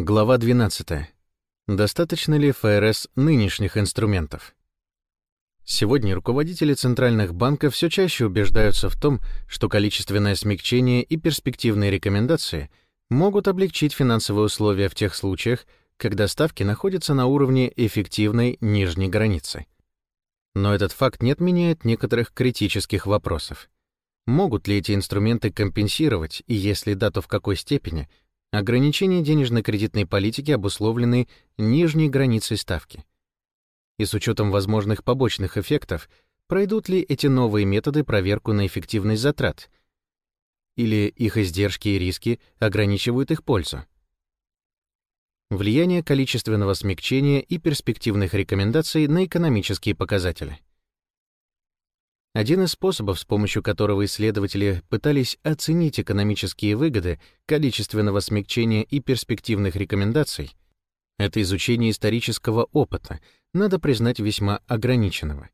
Глава 12. Достаточно ли ФРС нынешних инструментов? Сегодня руководители центральных банков все чаще убеждаются в том, что количественное смягчение и перспективные рекомендации могут облегчить финансовые условия в тех случаях, когда ставки находятся на уровне эффективной нижней границы. Но этот факт не отменяет некоторых критических вопросов. Могут ли эти инструменты компенсировать, и если да, то в какой степени, ограничения денежно-кредитной политики обусловлены нижней границей ставки? И с учетом возможных побочных эффектов, пройдут ли эти новые методы проверку на эффективность затрат? Или их издержки и риски ограничивают их пользу? Влияние количественного смягчения и перспективных рекомендаций на экономические показатели. Один из способов, с помощью которого исследователи пытались оценить экономические выгоды количественного смягчения и перспективных рекомендаций, это изучение исторического опыта, надо признать весьма ограниченного.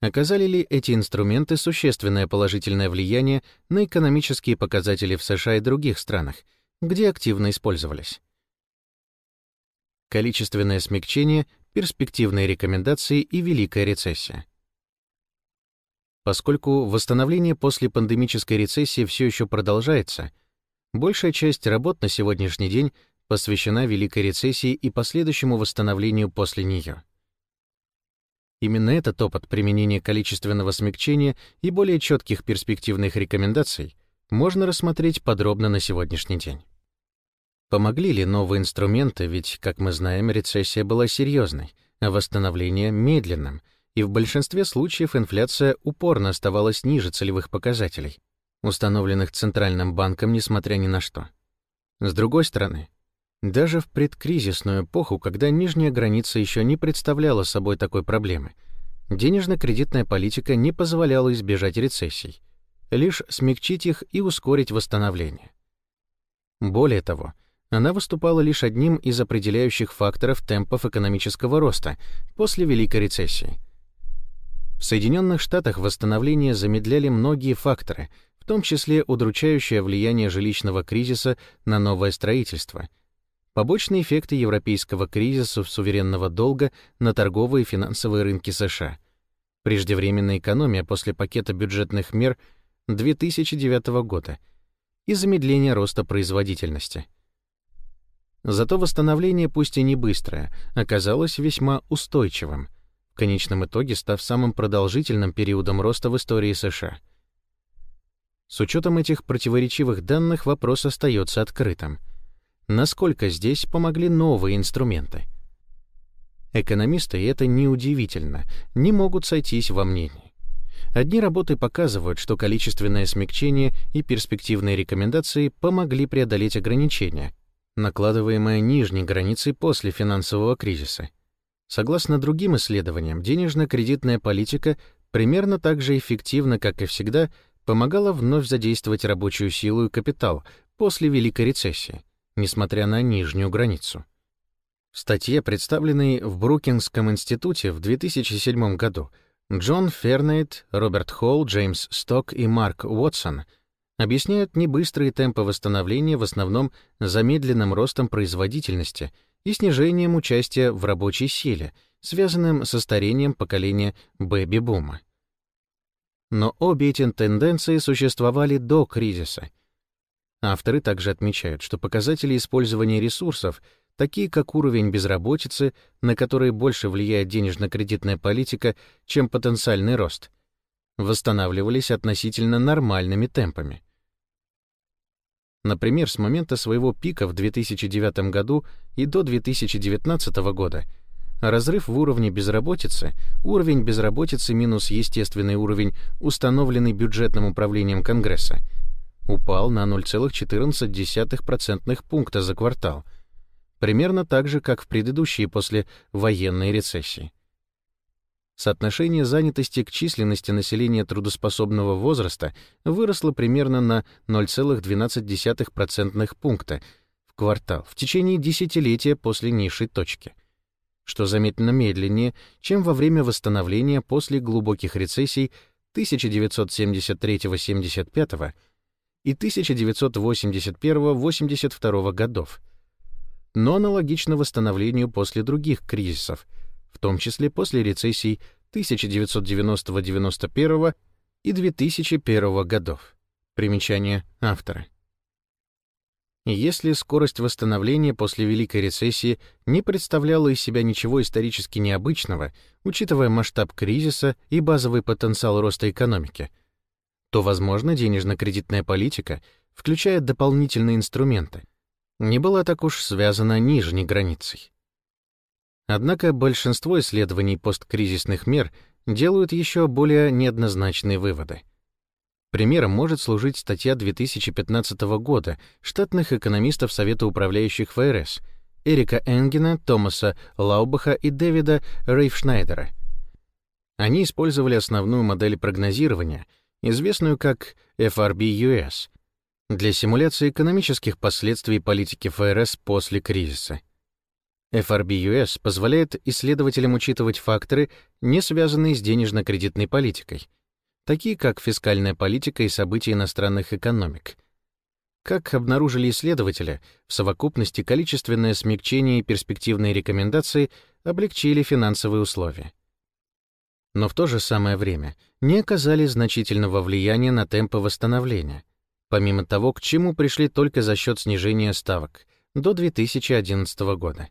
Оказали ли эти инструменты существенное положительное влияние на экономические показатели в США и других странах, где активно использовались? Количественное смягчение, перспективные рекомендации и Великая рецессия — Поскольку восстановление после пандемической рецессии все еще продолжается, большая часть работ на сегодняшний день посвящена Великой рецессии и последующему восстановлению после нее. Именно этот опыт применения количественного смягчения и более четких перспективных рекомендаций можно рассмотреть подробно на сегодняшний день. Помогли ли новые инструменты, ведь, как мы знаем, рецессия была серьезной, а восстановление — медленным — и в большинстве случаев инфляция упорно оставалась ниже целевых показателей, установленных Центральным банком несмотря ни на что. С другой стороны, даже в предкризисную эпоху, когда нижняя граница еще не представляла собой такой проблемы, денежно-кредитная политика не позволяла избежать рецессий, лишь смягчить их и ускорить восстановление. Более того, она выступала лишь одним из определяющих факторов темпов экономического роста после Великой рецессии — в Соединенных Штатах восстановление замедляли многие факторы, в том числе удручающее влияние жилищного кризиса на новое строительство, побочные эффекты европейского кризиса суверенного долга на торговые и финансовые рынки США, преждевременная экономия после пакета бюджетных мер 2009 года и замедление роста производительности. Зато восстановление, пусть и не быстрое, оказалось весьма устойчивым — в конечном итоге став самым продолжительным периодом роста в истории США. С учетом этих противоречивых данных вопрос остается открытым. Насколько здесь помогли новые инструменты? Экономисты, и это неудивительно, не могут сойтись во мнении. Одни работы показывают, что количественное смягчение и перспективные рекомендации помогли преодолеть ограничения, накладываемые нижней границей после финансового кризиса, Согласно другим исследованиям, денежно-кредитная политика примерно так же эффективно, как и всегда, помогала вновь задействовать рабочую силу и капитал после Великой рецессии, несмотря на нижнюю границу. В статье, представленной в Брукингском институте в 2007 году, Джон Фернейт, Роберт Холл, Джеймс Сток и Марк Уотсон объясняют небыстрые темпы восстановления в основном замедленным ростом производительности — и снижением участия в рабочей силе, связанным со старением поколения бэби-бума. Но обе эти тенденции существовали до кризиса. Авторы также отмечают, что показатели использования ресурсов, такие как уровень безработицы, на который больше влияет денежно-кредитная политика, чем потенциальный рост, восстанавливались относительно нормальными темпами. Например, с момента своего пика в 2009 году и до 2019 года разрыв в уровне безработицы, уровень безработицы минус естественный уровень, установленный бюджетным управлением Конгресса, упал на 0,14% пункта за квартал, примерно так же, как в предыдущие после военной рецессии. Соотношение занятости к численности населения трудоспособного возраста выросло примерно на 0,12% пункта в квартал в течение десятилетия после низшей точки, что заметно медленнее, чем во время восстановления после глубоких рецессий 1973-75 и 1981-82 годов. но аналогично восстановлению после других кризисов, в том числе после рецессий 1990-91 и 2001 годов. Примечание автора. Если скорость восстановления после Великой рецессии не представляла из себя ничего исторически необычного, учитывая масштаб кризиса и базовый потенциал роста экономики, то, возможно, денежно-кредитная политика, включая дополнительные инструменты, не была так уж связана нижней границей. Однако большинство исследований посткризисных мер делают еще более неоднозначные выводы. Примером может служить статья 2015 года штатных экономистов Совета управляющих ФРС Эрика Энгена, Томаса Лаубаха и Дэвида Рейфшнайдера. Они использовали основную модель прогнозирования, известную как FRB-US, для симуляции экономических последствий политики ФРС после кризиса. FRB-US позволяет исследователям учитывать факторы, не связанные с денежно-кредитной политикой, такие как фискальная политика и события иностранных экономик. Как обнаружили исследователи, в совокупности количественное смягчение и перспективные рекомендации облегчили финансовые условия. Но в то же самое время не оказали значительного влияния на темпы восстановления, помимо того, к чему пришли только за счет снижения ставок до 2011 года.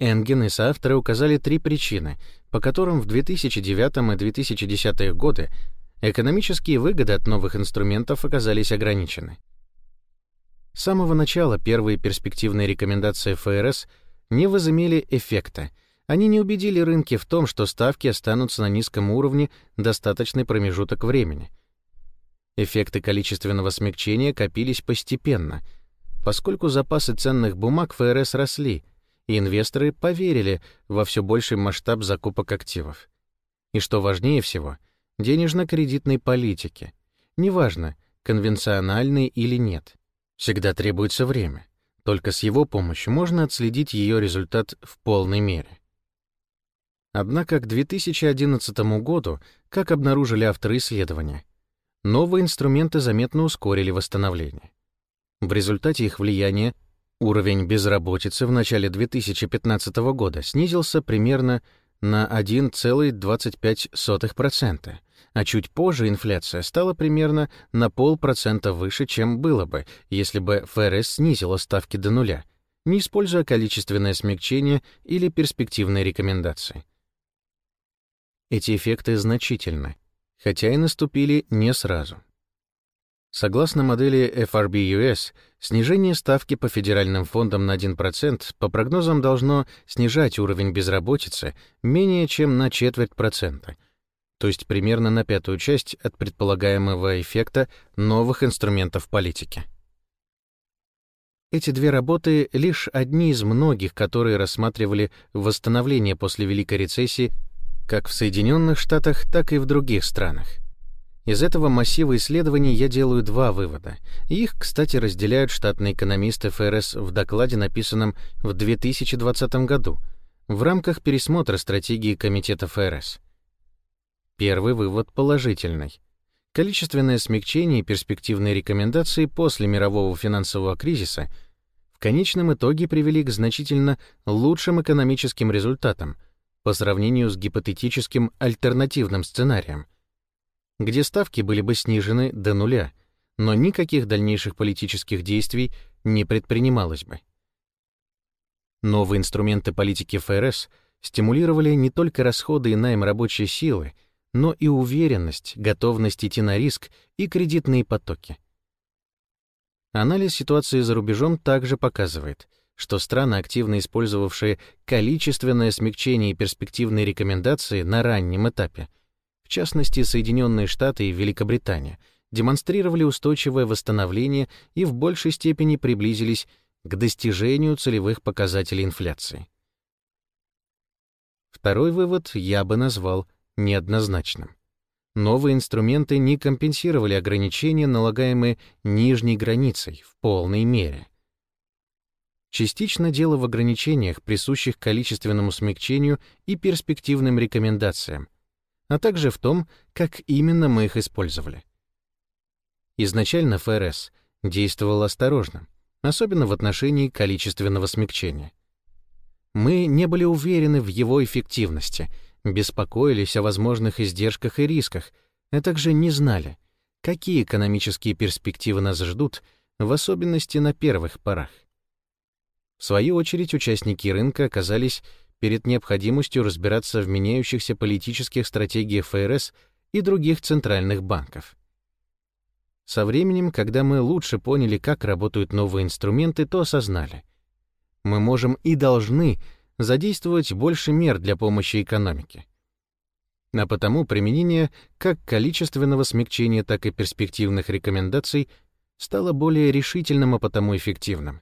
Энген и соавторы указали три причины, по которым в 2009 и 2010 годы экономические выгоды от новых инструментов оказались ограничены. С самого начала первые перспективные рекомендации ФРС не возымели эффекта. Они не убедили рынки в том, что ставки останутся на низком уровне достаточный промежуток времени. Эффекты количественного смягчения копились постепенно, поскольку запасы ценных бумаг ФРС росли, и инвесторы поверили во все больший масштаб закупок активов. И что важнее всего — денежно-кредитной политики. Неважно, конвенциональной или нет. Всегда требуется время. Только с его помощью можно отследить ее результат в полной мере. Однако к 2011 году, как обнаружили авторы исследования, новые инструменты заметно ускорили восстановление. В результате их влияния уровень безработицы в начале 2015 года снизился примерно на 1,25%, а чуть позже инфляция стала примерно на полпроцента выше, чем было бы, если бы ФРС снизила ставки до нуля, не используя количественное смягчение или перспективные рекомендации. Эти эффекты значительны, хотя и наступили не сразу. Согласно модели FRB-US, снижение ставки по федеральным фондам на 1% по прогнозам должно снижать уровень безработицы менее чем на четверть процента — то есть примерно на пятую часть от предполагаемого эффекта новых инструментов политики. Эти две работы — лишь одни из многих, которые рассматривали восстановление после Великой рецессии как в Соединенных Штатах, так и в других странах. Из этого массива исследований я делаю два вывода. Их, кстати, разделяют штатные экономисты ФРС в докладе, написанном в 2020 году, в рамках пересмотра стратегии Комитета ФРС. Первый вывод положительный. Количественное смягчение и перспективные рекомендации после мирового финансового кризиса в конечном итоге привели к значительно лучшим экономическим результатам по сравнению с гипотетическим альтернативным сценарием, где ставки были бы снижены до нуля, но никаких дальнейших политических действий не предпринималось бы. Новые инструменты политики ФРС стимулировали не только расходы и найм рабочей силы, но и уверенность, готовность идти на риск и кредитные потоки. Анализ ситуации за рубежом также показывает, что страны, активно использовавшие количественное смягчение и перспективные рекомендации на раннем этапе, в частности Соединенные Штаты и Великобритания, демонстрировали устойчивое восстановление и в большей степени приблизились к достижению целевых показателей инфляции. Второй вывод я бы назвал неоднозначным. Новые инструменты не компенсировали ограничения, налагаемые нижней границей, в полной мере. Частично дело в ограничениях, присущих количественному смягчению и перспективным рекомендациям, а также в том, как именно мы их использовали. Изначально ФРС действовал осторожно, особенно в отношении количественного смягчения. Мы не были уверены в его эффективности, беспокоились о возможных издержках и рисках, а также не знали, какие экономические перспективы нас ждут, в особенности на первых порах. В свою очередь, участники рынка оказались перед необходимостью разбираться в меняющихся политических стратегиях ФРС и других центральных банков. Со временем, когда мы лучше поняли, как работают новые инструменты, то осознали. Мы можем и должны задействовать больше мер для помощи экономике. А потому применение как количественного смягчения, так и перспективных рекомендаций стало более решительным, а потому эффективным.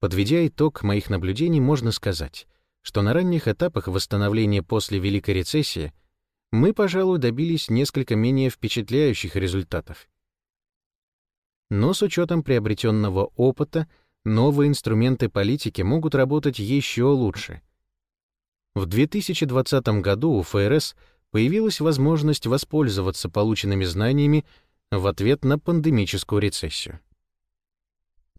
Подведя итог моих наблюдений, можно сказать, что на ранних этапах восстановления после Великой рецессии мы, пожалуй, добились несколько менее впечатляющих результатов. Но с учетом приобретенного опыта новые инструменты политики могут работать еще лучше. В 2020 году у ФРС появилась возможность воспользоваться полученными знаниями в ответ на пандемическую рецессию.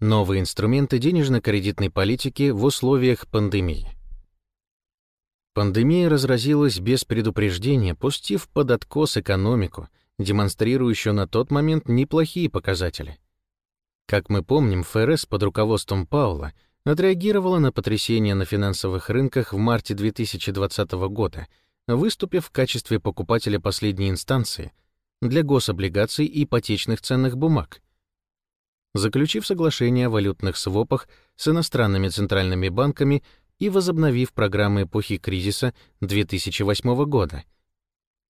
Новые инструменты денежно-кредитной политики в условиях пандемии. Пандемия разразилась без предупреждения, пустив под откос экономику, демонстрирующую на тот момент неплохие показатели. Как мы помним, ФРС под руководством Паула отреагировала на потрясения на финансовых рынках в марте 2020 года, выступив в качестве покупателя последней инстанции для гособлигаций и ипотечных ценных бумаг, заключив соглашение о валютных свопах с иностранными центральными банками и возобновив программы эпохи кризиса 2008 года,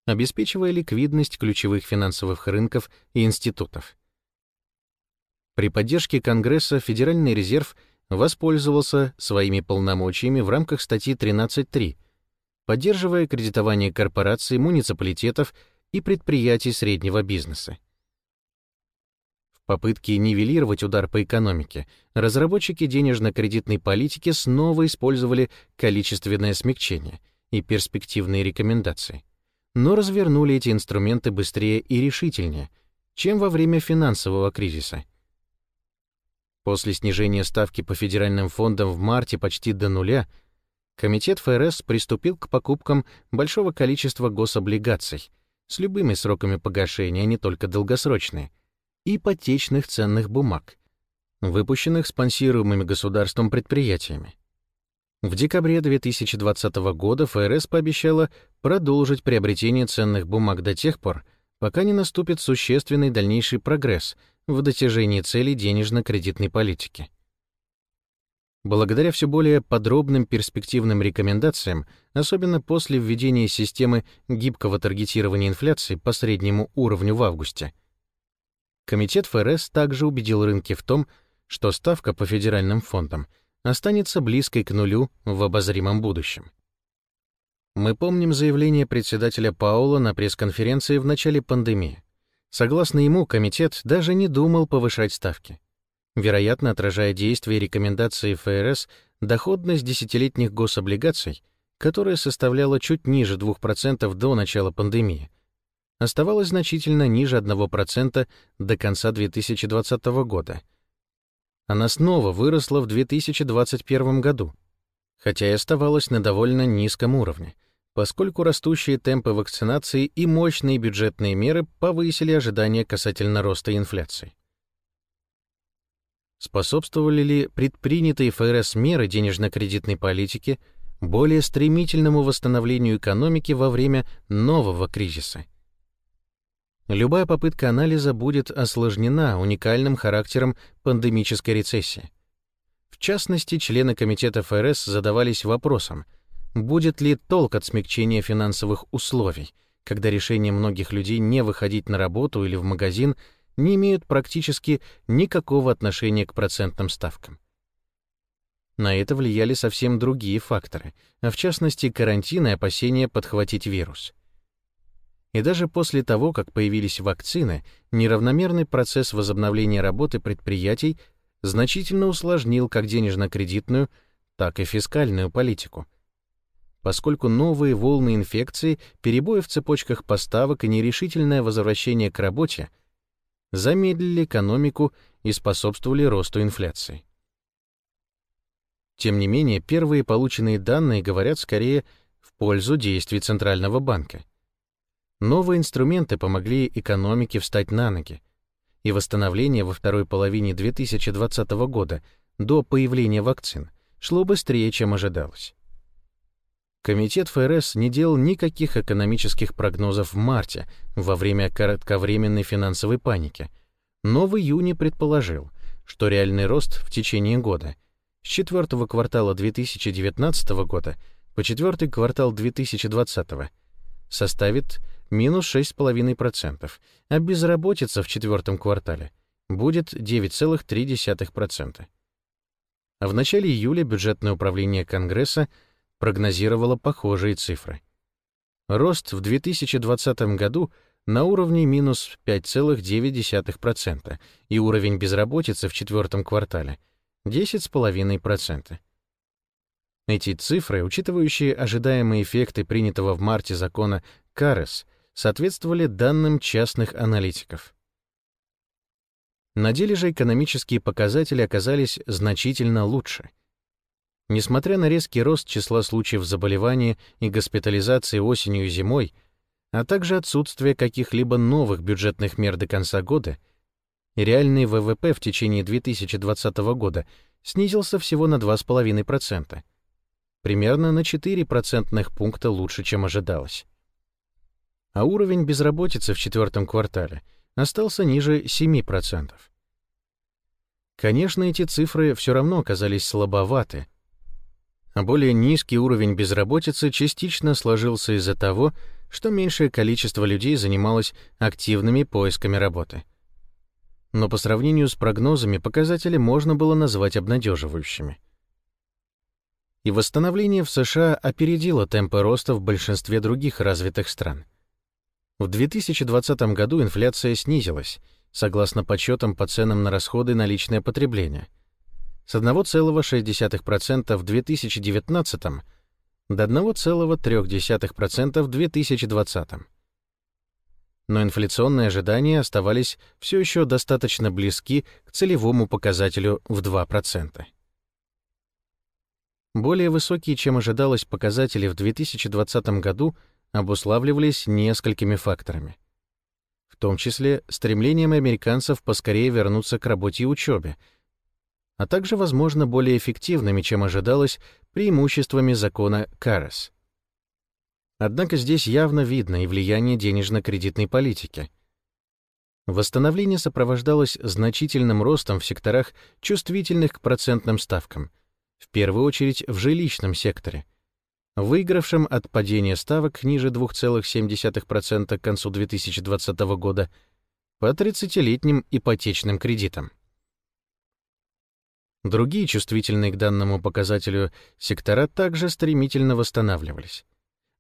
обеспечивая ликвидность ключевых финансовых рынков и институтов. При поддержке Конгресса Федеральный резерв воспользовался своими полномочиями в рамках статьи 13.3, поддерживая кредитование корпораций, муниципалитетов и предприятий среднего бизнеса попытки нивелировать удар по экономике, разработчики денежно-кредитной политики снова использовали количественное смягчение и перспективные рекомендации, но развернули эти инструменты быстрее и решительнее, чем во время финансового кризиса. После снижения ставки по федеральным фондам в марте почти до нуля, Комитет ФРС приступил к покупкам большого количества гособлигаций с любыми сроками погашения, а не только долгосрочные — ипотечных ценных бумаг, выпущенных спонсируемыми государством предприятиями. В декабре 2020 года ФРС пообещала продолжить приобретение ценных бумаг до тех пор, пока не наступит существенный дальнейший прогресс в достижении целей денежно-кредитной политики. Благодаря все более подробным перспективным рекомендациям, особенно после введения системы гибкого таргетирования инфляции по среднему уровню в августе, Комитет ФРС также убедил рынки в том, что ставка по федеральным фондам останется близкой к нулю в обозримом будущем. Мы помним заявление председателя Паула на пресс-конференции в начале пандемии. Согласно ему, комитет даже не думал повышать ставки. Вероятно, отражая действия и рекомендации ФРС, доходность десятилетних гособлигаций, которая составляла чуть ниже 2% до начала пандемии, оставалась значительно ниже 1% до конца 2020 года. Она снова выросла в 2021 году, хотя и оставалась на довольно низком уровне, поскольку растущие темпы вакцинации и мощные бюджетные меры повысили ожидания касательно роста инфляции. Способствовали ли предпринятые ФРС меры денежно-кредитной политики более стремительному восстановлению экономики во время нового кризиса? Любая попытка анализа будет осложнена уникальным характером пандемической рецессии. В частности, члены Комитета ФРС задавались вопросом, будет ли толк от смягчения финансовых условий, когда решение многих людей не выходить на работу или в магазин не имеют практически никакого отношения к процентным ставкам. На это влияли совсем другие факторы, а в частности карантин и опасения подхватить вирус — и даже после того, как появились вакцины, неравномерный процесс возобновления работы предприятий значительно усложнил как денежно-кредитную, так и фискальную политику. Поскольку новые волны инфекции, перебои в цепочках поставок и нерешительное возвращение к работе замедлили экономику и способствовали росту инфляции. Тем не менее, первые полученные данные говорят скорее в пользу действий Центрального банка. Новые инструменты помогли экономике встать на ноги, и восстановление во второй половине 2020 года до появления вакцин шло быстрее, чем ожидалось. Комитет ФРС не делал никаких экономических прогнозов в марте, во время кратковременной финансовой паники, но в июне предположил, что реальный рост в течение года с четвертого квартала 2019 года по четвертый квартал 2020 составит минус 6,5%, а безработица в четвертом квартале будет 9,3%. А в начале июля бюджетное управление Конгресса прогнозировало похожие цифры. Рост в 2020 году на уровне минус 5,9% и уровень безработицы в четвертом квартале — 10,5%. Эти цифры, учитывающие ожидаемые эффекты принятого в марте закона КАРЕС, соответствовали данным частных аналитиков. На деле же экономические показатели оказались значительно лучше. Несмотря на резкий рост числа случаев заболевания и госпитализации осенью и зимой, а также отсутствие каких-либо новых бюджетных мер до конца года, реальный ВВП в течение 2020 года снизился всего на 2,5%, примерно на 4 процентных пункта лучше, чем ожидалось а уровень безработицы в четвертом квартале остался ниже 7%. Конечно, эти цифры все равно оказались слабоваты, а более низкий уровень безработицы частично сложился из-за того, что меньшее количество людей занималось активными поисками работы. Но по сравнению с прогнозами показатели можно было назвать обнадеживающими. И восстановление в США опередило темпы роста в большинстве других развитых стран — в 2020 году инфляция снизилась, согласно подсчетам по ценам на расходы на личное потребление, с 1,6% в 2019 до 1,3% в 2020. Но инфляционные ожидания оставались все еще достаточно близки к целевому показателю в 2%. Более высокие, чем ожидалось, показатели в 2020 году – обуславливались несколькими факторами. В том числе стремлением американцев поскорее вернуться к работе и учебе, а также, возможно, более эффективными, чем ожидалось, преимуществами закона Карес. Однако здесь явно видно и влияние денежно-кредитной политики. Восстановление сопровождалось значительным ростом в секторах, чувствительных к процентным ставкам, в первую очередь в жилищном секторе — выигравшим от падения ставок ниже 2,7% к концу 2020 года по 30-летним ипотечным кредитам. Другие чувствительные к данному показателю сектора также стремительно восстанавливались,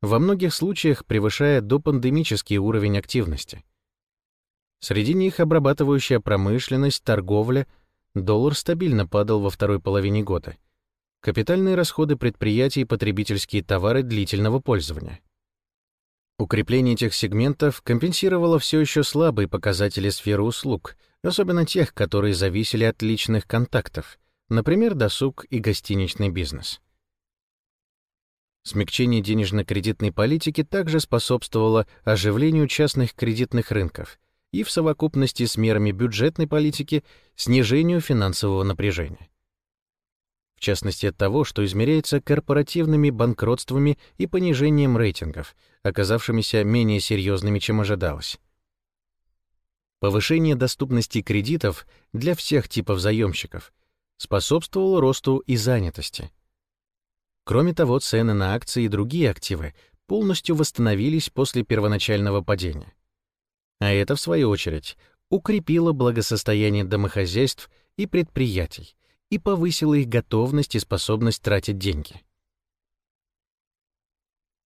во многих случаях превышая допандемический уровень активности. Среди них обрабатывающая промышленность, торговля, доллар стабильно падал во второй половине года — капитальные расходы предприятий и потребительские товары длительного пользования. Укрепление этих сегментов компенсировало все еще слабые показатели сферы услуг, особенно тех, которые зависели от личных контактов, например, досуг и гостиничный бизнес. Смягчение денежно-кредитной политики также способствовало оживлению частных кредитных рынков и в совокупности с мерами бюджетной политики снижению финансового напряжения частности от того, что измеряется корпоративными банкротствами и понижением рейтингов, оказавшимися менее серьезными, чем ожидалось. Повышение доступности кредитов для всех типов заемщиков способствовало росту и занятости. Кроме того, цены на акции и другие активы полностью восстановились после первоначального падения. А это, в свою очередь, укрепило благосостояние домохозяйств и предприятий, и повысила их готовность и способность тратить деньги.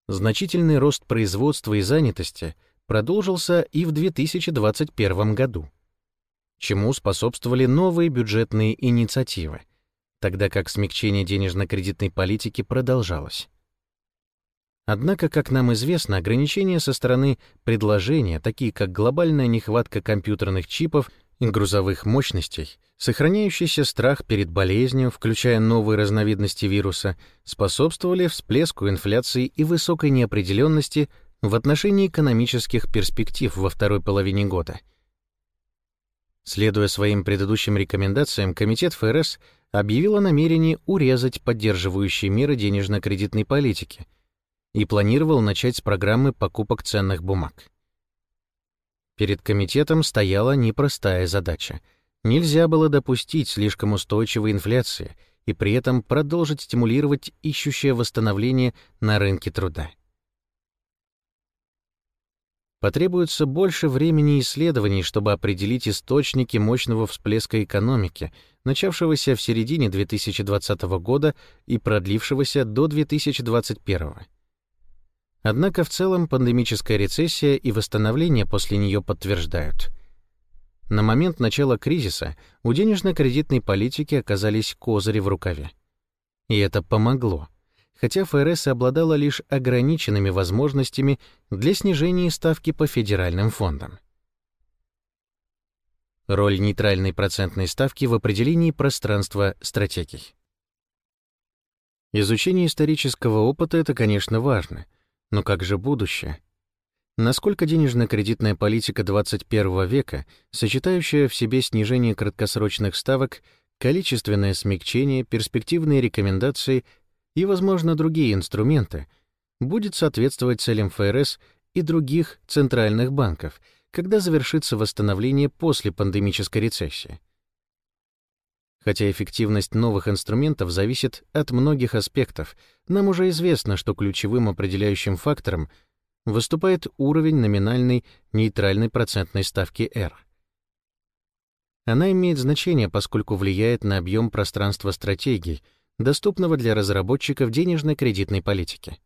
Значительный рост производства и занятости продолжился и в 2021 году, чему способствовали новые бюджетные инициативы, тогда как смягчение денежно-кредитной политики продолжалось. Однако, как нам известно, ограничения со стороны предложения, такие как глобальная нехватка компьютерных чипов и грузовых мощностей, сохраняющийся страх перед болезнью, включая новые разновидности вируса, способствовали всплеску инфляции и высокой неопределенности в отношении экономических перспектив во второй половине года. Следуя своим предыдущим рекомендациям, Комитет ФРС объявил о намерении урезать поддерживающие меры денежно-кредитной политики и планировал начать с программы покупок ценных бумаг. Перед комитетом стояла непростая задача. Нельзя было допустить слишком устойчивой инфляции и при этом продолжить стимулировать ищущее восстановление на рынке труда. Потребуется больше времени исследований, чтобы определить источники мощного всплеска экономики, начавшегося в середине 2020 года и продлившегося до 2021. Однако в целом пандемическая рецессия и восстановление после нее подтверждают. На момент начала кризиса у денежно-кредитной политики оказались козыри в рукаве. И это помогло, хотя ФРС обладала лишь ограниченными возможностями для снижения ставки по федеральным фондам. Роль нейтральной процентной ставки в определении пространства стратегий. Изучение исторического опыта — это, конечно, важно — но как же будущее? Насколько денежно-кредитная политика 21 века, сочетающая в себе снижение краткосрочных ставок, количественное смягчение, перспективные рекомендации и, возможно, другие инструменты, будет соответствовать целям ФРС и других центральных банков, когда завершится восстановление после пандемической рецессии? Хотя эффективность новых инструментов зависит от многих аспектов, нам уже известно, что ключевым определяющим фактором выступает уровень номинальной нейтральной процентной ставки R. Она имеет значение, поскольку влияет на объем пространства стратегий, доступного для разработчиков денежно-кредитной политики.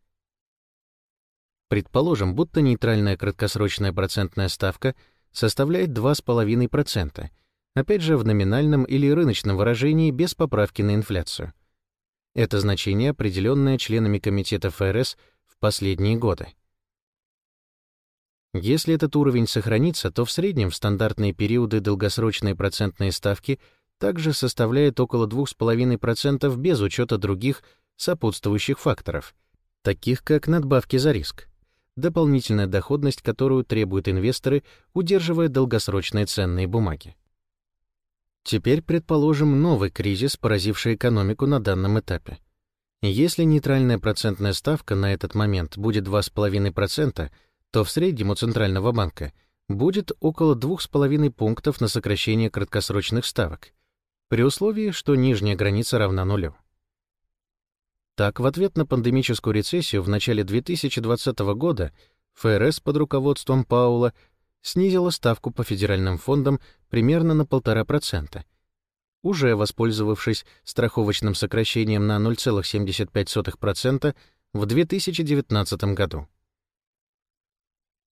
Предположим, будто нейтральная краткосрочная процентная ставка составляет 2,5%, опять же в номинальном или рыночном выражении без поправки на инфляцию. Это значение, определенное членами Комитета ФРС в последние годы. Если этот уровень сохранится, то в среднем в стандартные периоды долгосрочные процентные ставки также составляют около 2,5% без учета других сопутствующих факторов, таких как надбавки за риск, дополнительная доходность, которую требуют инвесторы, удерживая долгосрочные ценные бумаги. Теперь предположим новый кризис, поразивший экономику на данном этапе. Если нейтральная процентная ставка на этот момент будет 2,5%, то в среднем у Центрального банка будет около 2,5 пунктов на сокращение краткосрочных ставок, при условии, что нижняя граница равна нулю. Так, в ответ на пандемическую рецессию в начале 2020 года ФРС под руководством Паула снизила ставку по федеральным фондам примерно на 1,5%, уже воспользовавшись страховочным сокращением на 0,75% в 2019 году.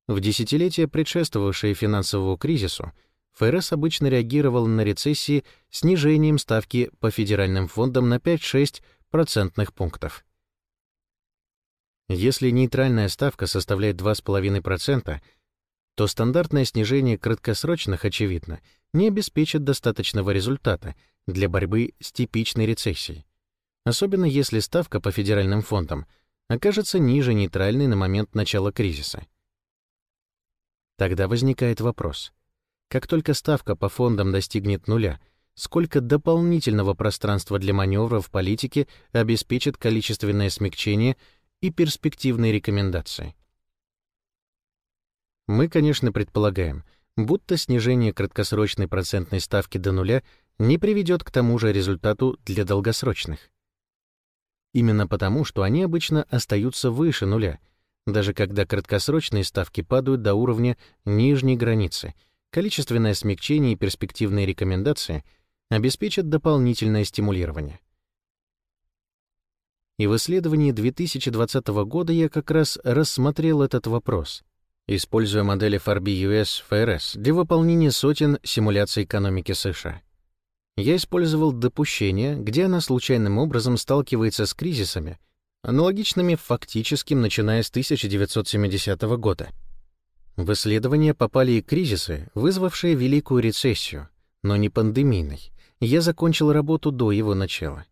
В десятилетия, предшествовавшие финансовому кризису, ФРС обычно реагировал на рецессии снижением ставки по федеральным фондам на 5-6 процентных пунктов. Если нейтральная ставка составляет 2,5%, то стандартное снижение краткосрочных, очевидно, не обеспечит достаточного результата для борьбы с типичной рецессией, особенно если ставка по федеральным фондам окажется ниже нейтральной на момент начала кризиса. Тогда возникает вопрос. Как только ставка по фондам достигнет нуля, сколько дополнительного пространства для маневра в политике обеспечит количественное смягчение и перспективные рекомендации? Мы, конечно, предполагаем, будто снижение краткосрочной процентной ставки до нуля не приведет к тому же результату для долгосрочных. Именно потому, что они обычно остаются выше нуля, даже когда краткосрочные ставки падают до уровня нижней границы, количественное смягчение и перспективные рекомендации обеспечат дополнительное стимулирование. И в исследовании 2020 года я как раз рассмотрел этот вопрос, используя модели FRB-US FRS для выполнения сотен симуляций экономики США. Я использовал допущение, где она случайным образом сталкивается с кризисами, аналогичными фактическим, начиная с 1970 года. В исследование попали и кризисы, вызвавшие Великую рецессию но не пандемийный. Я закончил работу до его начала.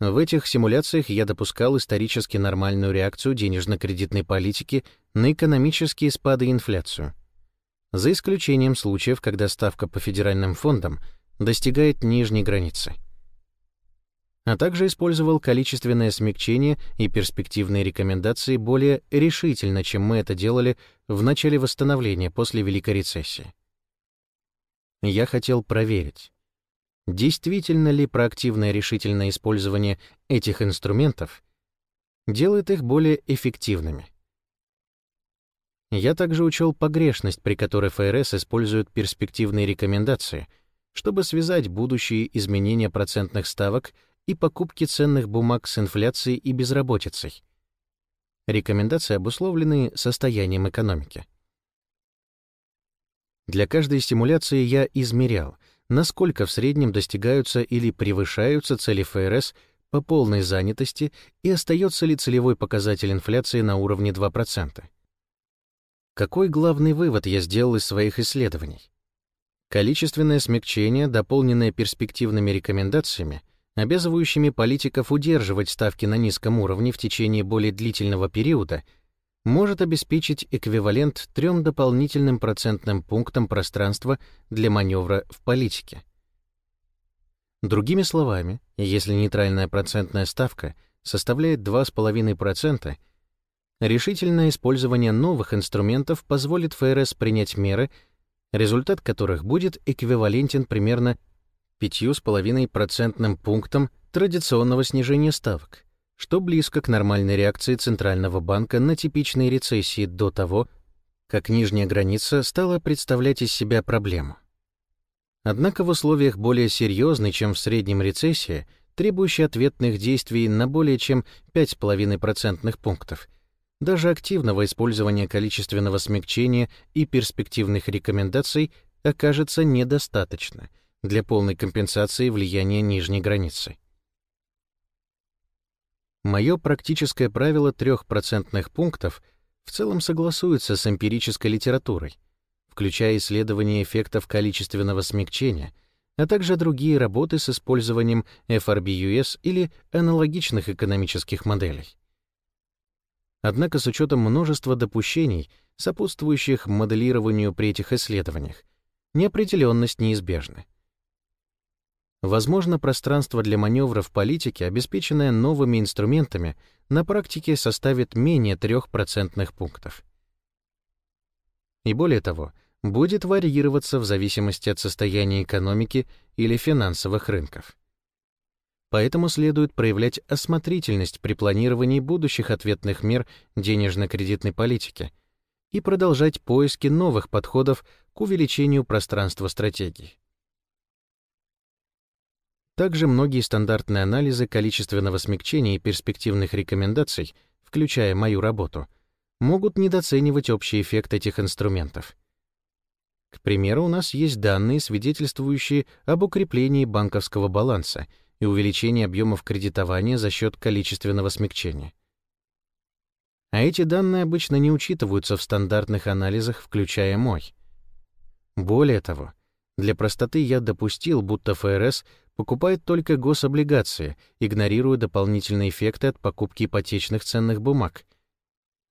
В этих симуляциях я допускал исторически нормальную реакцию денежно-кредитной политики на экономические спады и инфляцию. За исключением случаев, когда ставка по федеральным фондам достигает нижней границы. А также использовал количественное смягчение и перспективные рекомендации более решительно, чем мы это делали в начале восстановления после Великой рецессии. Я хотел проверить, действительно ли проактивное решительное использование этих инструментов делает их более эффективными. Я также учел погрешность, при которой ФРС использует перспективные рекомендации, чтобы связать будущие изменения процентных ставок и покупки ценных бумаг с инфляцией и безработицей. Рекомендации обусловлены состоянием экономики. Для каждой стимуляции я измерял — насколько в среднем достигаются или превышаются цели ФРС по полной занятости и остается ли целевой показатель инфляции на уровне 2%. Какой главный вывод я сделал из своих исследований? Количественное смягчение, дополненное перспективными рекомендациями, обязывающими политиков удерживать ставки на низком уровне в течение более длительного периода — может обеспечить эквивалент трем дополнительным процентным пунктам пространства для маневра в политике. Другими словами, если нейтральная процентная ставка составляет 2,5%, решительное использование новых инструментов позволит ФРС принять меры, результат которых будет эквивалентен примерно 5,5% пунктам традиционного снижения ставок что близко к нормальной реакции Центрального банка на типичные рецессии до того, как нижняя граница стала представлять из себя проблему. Однако в условиях более серьезной, чем в среднем рецессии, требующей ответных действий на более чем 5,5% пунктов, даже активного использования количественного смягчения и перспективных рекомендаций окажется недостаточно для полной компенсации влияния нижней границы. Мое практическое правило трех процентных пунктов в целом согласуется с эмпирической литературой, включая исследование эффектов количественного смягчения, а также другие работы с использованием FRBUS или аналогичных экономических моделей. Однако с учетом множества допущений, сопутствующих моделированию при этих исследованиях, неопределенность неизбежна. Возможно, пространство для маневра в политике, обеспеченное новыми инструментами, на практике составит менее 3% пунктов. И более того, будет варьироваться в зависимости от состояния экономики или финансовых рынков. Поэтому следует проявлять осмотрительность при планировании будущих ответных мер денежно-кредитной политики и продолжать поиски новых подходов к увеличению пространства стратегий. Также многие стандартные анализы количественного смягчения и перспективных рекомендаций, включая мою работу, могут недооценивать общий эффект этих инструментов. К примеру, у нас есть данные, свидетельствующие об укреплении банковского баланса и увеличении объемов кредитования за счет количественного смягчения. А эти данные обычно не учитываются в стандартных анализах, включая мой. Более того, для простоты я допустил, будто ФРС покупает только гособлигации, игнорируя дополнительные эффекты от покупки ипотечных ценных бумаг,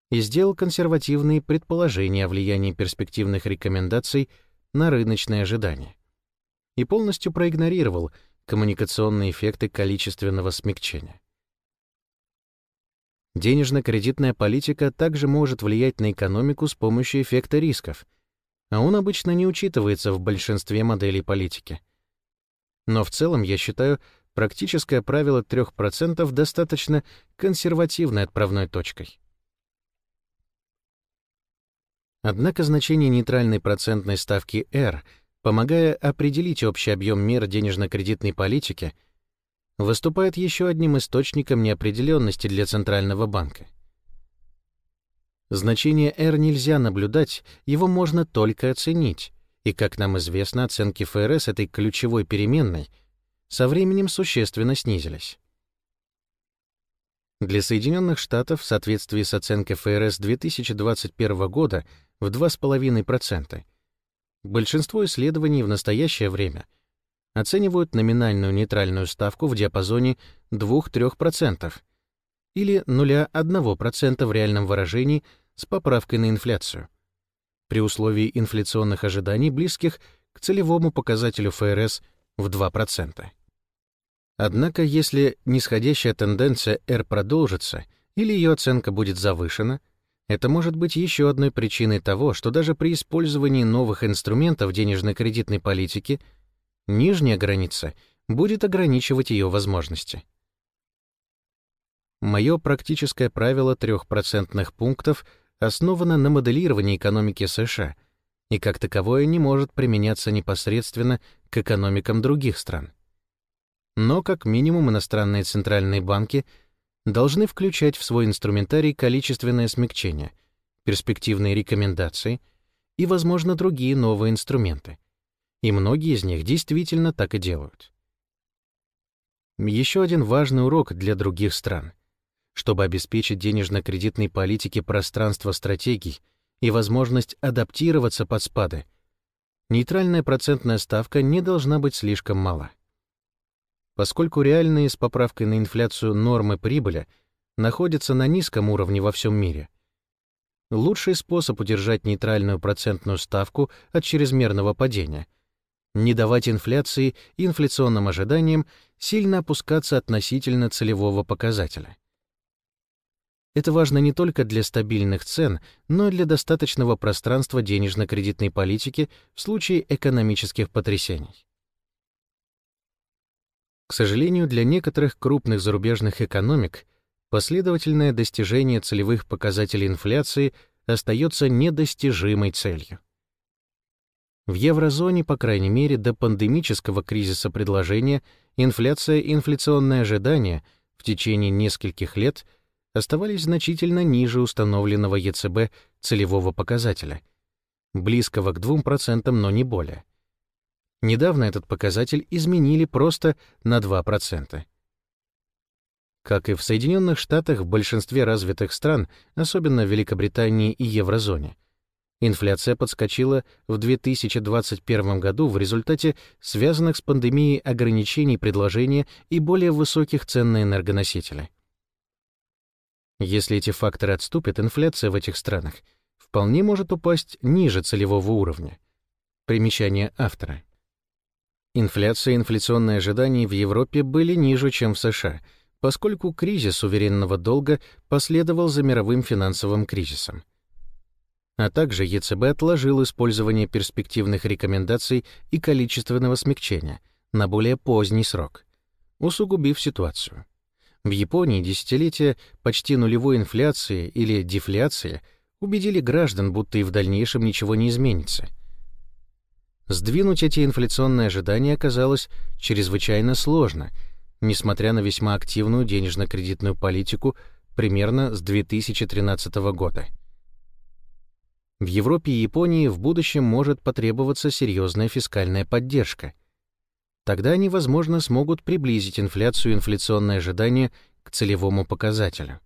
и сделал консервативные предположения о влиянии перспективных рекомендаций на рыночные ожидания. И полностью проигнорировал коммуникационные эффекты количественного смягчения. Денежно-кредитная политика также может влиять на экономику с помощью эффекта рисков, а он обычно не учитывается в большинстве моделей политики. Но в целом я считаю практическое правило 3% достаточно консервативной отправной точкой. Однако значение нейтральной процентной ставки R, помогая определить общий объем мер денежно-кредитной политики, выступает еще одним источником неопределенности для Центрального банка. Значение R нельзя наблюдать, его можно только оценить, и, как нам известно, оценки ФРС этой ключевой переменной со временем существенно снизились. Для Соединенных Штатов в соответствии с оценкой ФРС 2021 года в 2,5%, большинство исследований в настоящее время оценивают номинальную нейтральную ставку в диапазоне 2-3% или 0,1% в реальном выражении с поправкой на инфляцию, при условии инфляционных ожиданий, близких к целевому показателю ФРС в 2%. Однако, если нисходящая тенденция R продолжится или ее оценка будет завышена, это может быть еще одной причиной того, что даже при использовании новых инструментов денежно-кредитной политики нижняя граница будет ограничивать ее возможности. Мое практическое правило трех процентных пунктов основано на моделировании экономики США и как таковое не может применяться непосредственно к экономикам других стран. Но как минимум иностранные центральные банки должны включать в свой инструментарий количественное смягчение, перспективные рекомендации и, возможно, другие новые инструменты. И многие из них действительно так и делают. Еще один важный урок для других стран — чтобы обеспечить денежно-кредитной политике пространство стратегий и возможность адаптироваться под спады, нейтральная процентная ставка не должна быть слишком мала. Поскольку реальные с поправкой на инфляцию нормы прибыли находятся на низком уровне во всем мире, лучший способ удержать нейтральную процентную ставку от чрезмерного падения — не давать инфляции и инфляционным ожиданиям сильно опускаться относительно целевого показателя. Это важно не только для стабильных цен, но и для достаточного пространства денежно-кредитной политики в случае экономических потрясений. К сожалению, для некоторых крупных зарубежных экономик последовательное достижение целевых показателей инфляции остается недостижимой целью. В еврозоне, по крайней мере, до пандемического кризиса предложения инфляция и инфляционное ожидание в течение нескольких лет – оставались значительно ниже установленного ЕЦБ целевого показателя, близкого к 2%, но не более. Недавно этот показатель изменили просто на 2%. Как и в Соединенных Штатах, в большинстве развитых стран, особенно в Великобритании и еврозоне, инфляция подскочила в 2021 году в результате связанных с пандемией ограничений предложения и более высоких цен на энергоносители. Если эти факторы отступят, инфляция в этих странах вполне может упасть ниже целевого уровня. Примечание автора. Инфляция и инфляционные ожидания в Европе были ниже, чем в США, поскольку кризис суверенного долга последовал за мировым финансовым кризисом. А также ЕЦБ отложил использование перспективных рекомендаций и количественного смягчения на более поздний срок, усугубив ситуацию. В Японии десятилетия почти нулевой инфляции или дефляции убедили граждан, будто и в дальнейшем ничего не изменится. Сдвинуть эти инфляционные ожидания оказалось чрезвычайно сложно, несмотря на весьма активную денежно-кредитную политику примерно с 2013 года. В Европе и Японии в будущем может потребоваться серьезная фискальная поддержка — Тогда они, возможно, смогут приблизить инфляцию и инфляционные ожидания к целевому показателю.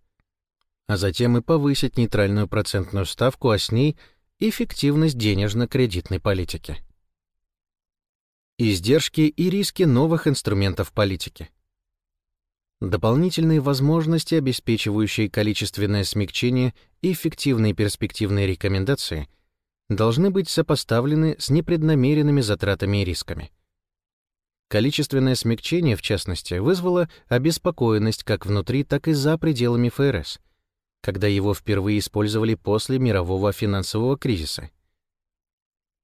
А затем и повысить нейтральную процентную ставку, а с ней эффективность денежно-кредитной политики. Издержки и риски новых инструментов политики. Дополнительные возможности, обеспечивающие количественное смягчение и эффективные перспективные рекомендации, должны быть сопоставлены с непреднамеренными затратами и рисками. Количественное смягчение, в частности, вызвало обеспокоенность как внутри, так и за пределами ФРС, когда его впервые использовали после мирового финансового кризиса.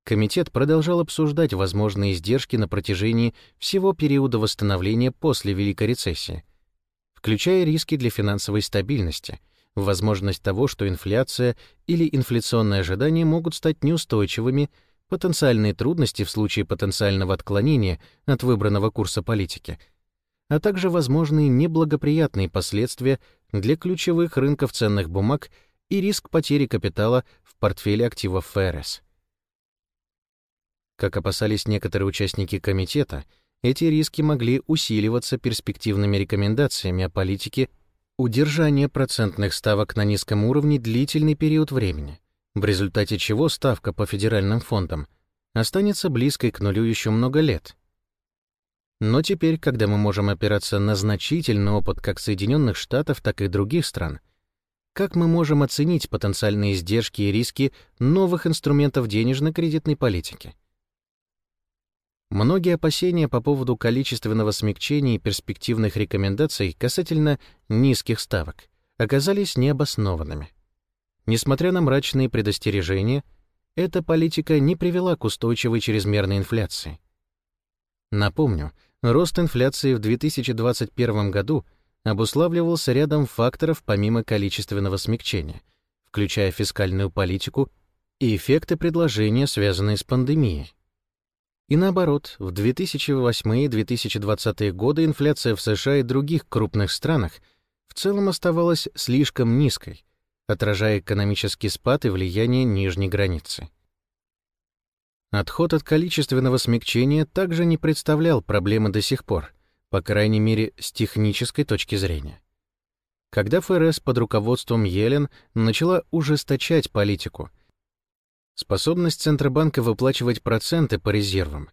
Комитет продолжал обсуждать возможные издержки на протяжении всего периода восстановления после Великой рецессии, включая риски для финансовой стабильности, возможность того, что инфляция или инфляционные ожидания могут стать неустойчивыми потенциальные трудности в случае потенциального отклонения от выбранного курса политики, а также возможные неблагоприятные последствия для ключевых рынков ценных бумаг и риск потери капитала в портфеле активов ФРС. Как опасались некоторые участники комитета, эти риски могли усиливаться перспективными рекомендациями о политике удержания процентных ставок на низком уровне длительный период времени — в результате чего ставка по федеральным фондам останется близкой к нулю еще много лет. Но теперь, когда мы можем опираться на значительный опыт как Соединенных Штатов, так и других стран, как мы можем оценить потенциальные издержки и риски новых инструментов денежно-кредитной политики? Многие опасения по поводу количественного смягчения и перспективных рекомендаций касательно низких ставок оказались необоснованными. Несмотря на мрачные предостережения, эта политика не привела к устойчивой чрезмерной инфляции. Напомню, рост инфляции в 2021 году обуславливался рядом факторов помимо количественного смягчения, включая фискальную политику и эффекты предложения, связанные с пандемией. И наоборот, в 2008 и 2020 годы инфляция в США и других крупных странах в целом оставалась слишком низкой, отражая экономический спад и влияние нижней границы. Отход от количественного смягчения также не представлял проблемы до сих пор, по крайней мере, с технической точки зрения. Когда ФРС под руководством Йеллен начала ужесточать политику — Способность Центробанка выплачивать проценты по резервам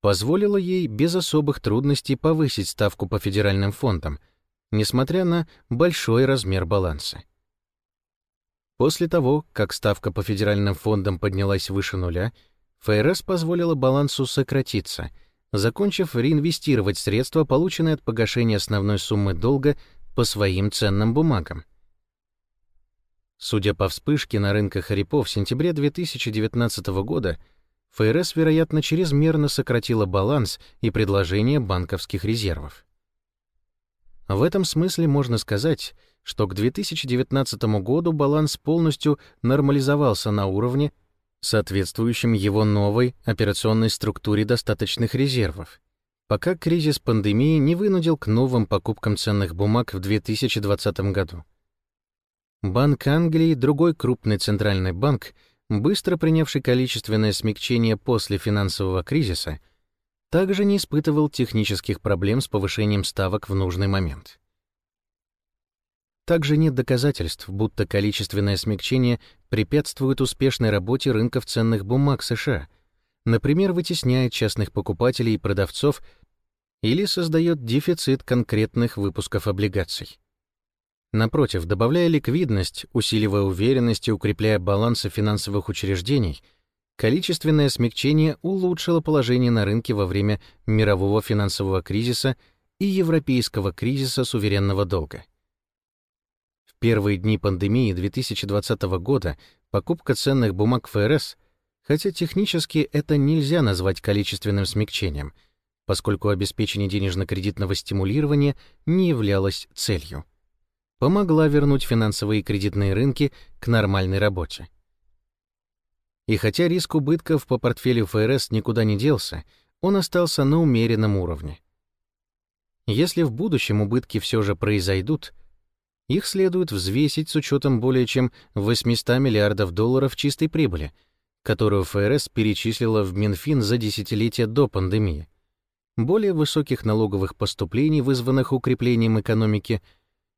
позволила ей без особых трудностей повысить ставку по федеральным фондам, несмотря на большой размер баланса. После того, как ставка по федеральным фондам поднялась выше нуля, ФРС позволила балансу сократиться, закончив реинвестировать средства, полученные от погашения основной суммы долга по своим ценным бумагам. Судя по вспышке на рынках Харипо в сентябре 2019 года, ФРС, вероятно, чрезмерно сократила баланс и предложение банковских резервов. В этом смысле можно сказать, что к 2019 году баланс полностью нормализовался на уровне, соответствующем его новой операционной структуре достаточных резервов, пока кризис пандемии не вынудил к новым покупкам ценных бумаг в 2020 году. Банк Англии, другой крупный центральный банк, быстро принявший количественное смягчение после финансового кризиса, также не испытывал технических проблем с повышением ставок в нужный момент. Также нет доказательств, будто количественное смягчение препятствует успешной работе рынков ценных бумаг США, например, вытесняет частных покупателей и продавцов или создает дефицит конкретных выпусков облигаций. Напротив, добавляя ликвидность, усиливая уверенность и укрепляя балансы финансовых учреждений, количественное смягчение улучшило положение на рынке во время мирового финансового кризиса и европейского кризиса суверенного долга. В первые дни пандемии 2020 года покупка ценных бумаг ФРС, хотя технически это нельзя назвать количественным смягчением, поскольку обеспечение денежно-кредитного стимулирования не являлось целью помогла вернуть финансовые и кредитные рынки к нормальной работе. И хотя риск убытков по портфелю ФРС никуда не делся, он остался на умеренном уровне. Если в будущем убытки все же произойдут, их следует взвесить с учетом более чем 800 миллиардов долларов чистой прибыли, которую ФРС перечислила в Минфин за десятилетия до пандемии, более высоких налоговых поступлений, вызванных укреплением экономики –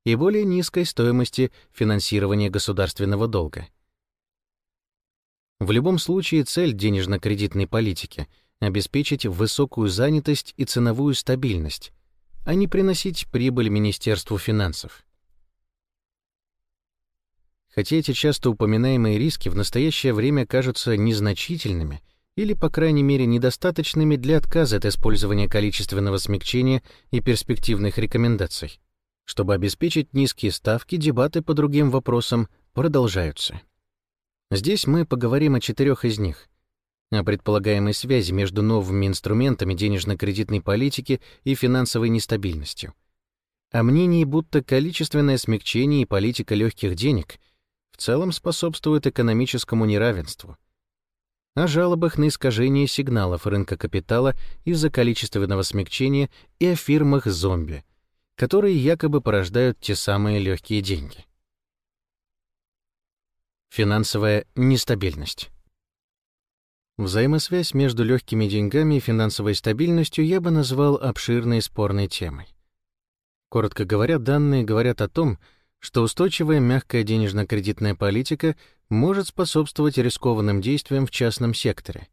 и более низкой стоимости финансирования государственного долга. В любом случае цель денежно-кредитной политики — обеспечить высокую занятость и ценовую стабильность, а не приносить прибыль Министерству финансов. Хотя эти часто упоминаемые риски в настоящее время кажутся незначительными или, по крайней мере, недостаточными для отказа от использования количественного смягчения и перспективных рекомендаций. Чтобы обеспечить низкие ставки, дебаты по другим вопросам продолжаются. Здесь мы поговорим о четырех из них. О предполагаемой связи между новыми инструментами денежно-кредитной политики и финансовой нестабильностью. О мнении, будто количественное смягчение и политика легких денег в целом способствуют экономическому неравенству. О жалобах на искажение сигналов рынка капитала из-за количественного смягчения и о фирмах-зомби — которые якобы порождают те самые легкие деньги. Финансовая нестабильность. Взаимосвязь между легкими деньгами и финансовой стабильностью я бы назвал обширной и спорной темой. Коротко говоря, данные говорят о том, что устойчивая мягкая денежно-кредитная политика может способствовать рискованным действиям в частном секторе.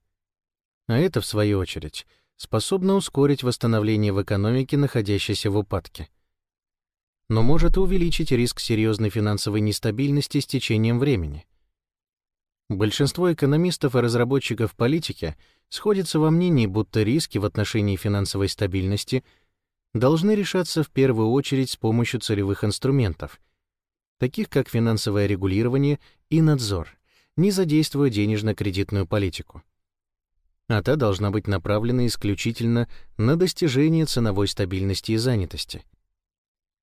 А это, в свою очередь, способна ускорить восстановление в экономике, находящейся в упадке. Но может увеличить риск серьезной финансовой нестабильности с течением времени. Большинство экономистов и разработчиков политики сходятся во мнении, будто риски в отношении финансовой стабильности должны решаться в первую очередь с помощью целевых инструментов, таких как финансовое регулирование и надзор, не задействуя денежно-кредитную политику а та должна быть направлена исключительно на достижение ценовой стабильности и занятости.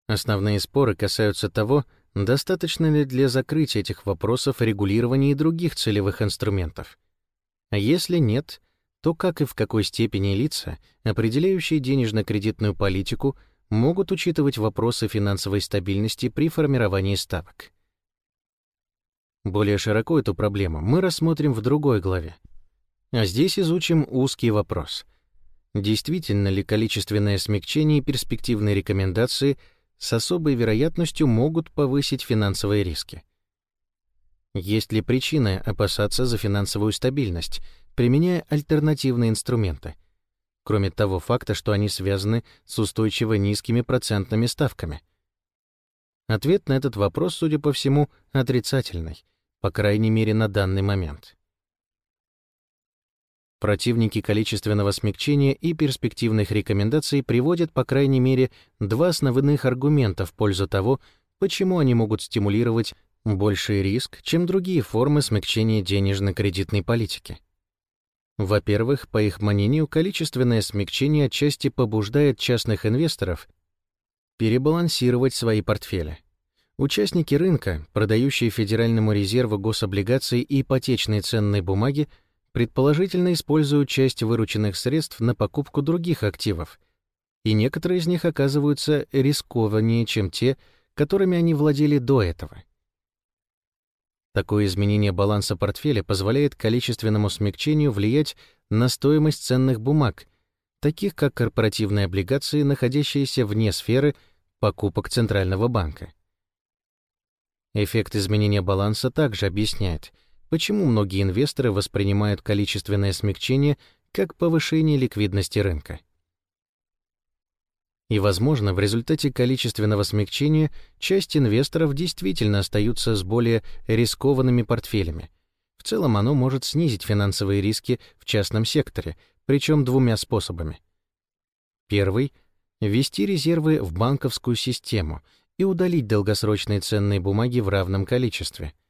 Основные споры касаются того, достаточно ли для закрытия этих вопросов регулирования и других целевых инструментов. А если нет, то как и в какой степени лица, определяющие денежно-кредитную политику, могут учитывать вопросы финансовой стабильности при формировании ставок. Более широко эту проблему мы рассмотрим в другой главе — а здесь изучим узкий вопрос. Действительно ли количественное смягчение и перспективные рекомендации с особой вероятностью могут повысить финансовые риски? Есть ли причины опасаться за финансовую стабильность, применяя альтернативные инструменты, кроме того факта, что они связаны с устойчиво низкими процентными ставками? Ответ на этот вопрос, судя по всему, отрицательный, по крайней мере на данный момент. Противники количественного смягчения и перспективных рекомендаций приводят, по крайней мере, два основных аргумента в пользу того, почему они могут стимулировать больший риск, чем другие формы смягчения денежно-кредитной политики. Во-первых, по их мнению, количественное смягчение отчасти побуждает частных инвесторов перебалансировать свои портфели. Участники рынка, продающие Федеральному резерву гособлигации и ипотечные ценные бумаги, предположительно используют часть вырученных средств на покупку других активов, и некоторые из них оказываются рискованнее, чем те, которыми они владели до этого. Такое изменение баланса портфеля позволяет количественному смягчению влиять на стоимость ценных бумаг, таких как корпоративные облигации, находящиеся вне сферы покупок Центрального банка. Эффект изменения баланса также объясняет — почему многие инвесторы воспринимают количественное смягчение как повышение ликвидности рынка. И, возможно, в результате количественного смягчения часть инвесторов действительно остаются с более рискованными портфелями. В целом оно может снизить финансовые риски в частном секторе, причем двумя способами. Первый — ввести резервы в банковскую систему и удалить долгосрочные ценные бумаги в равном количестве —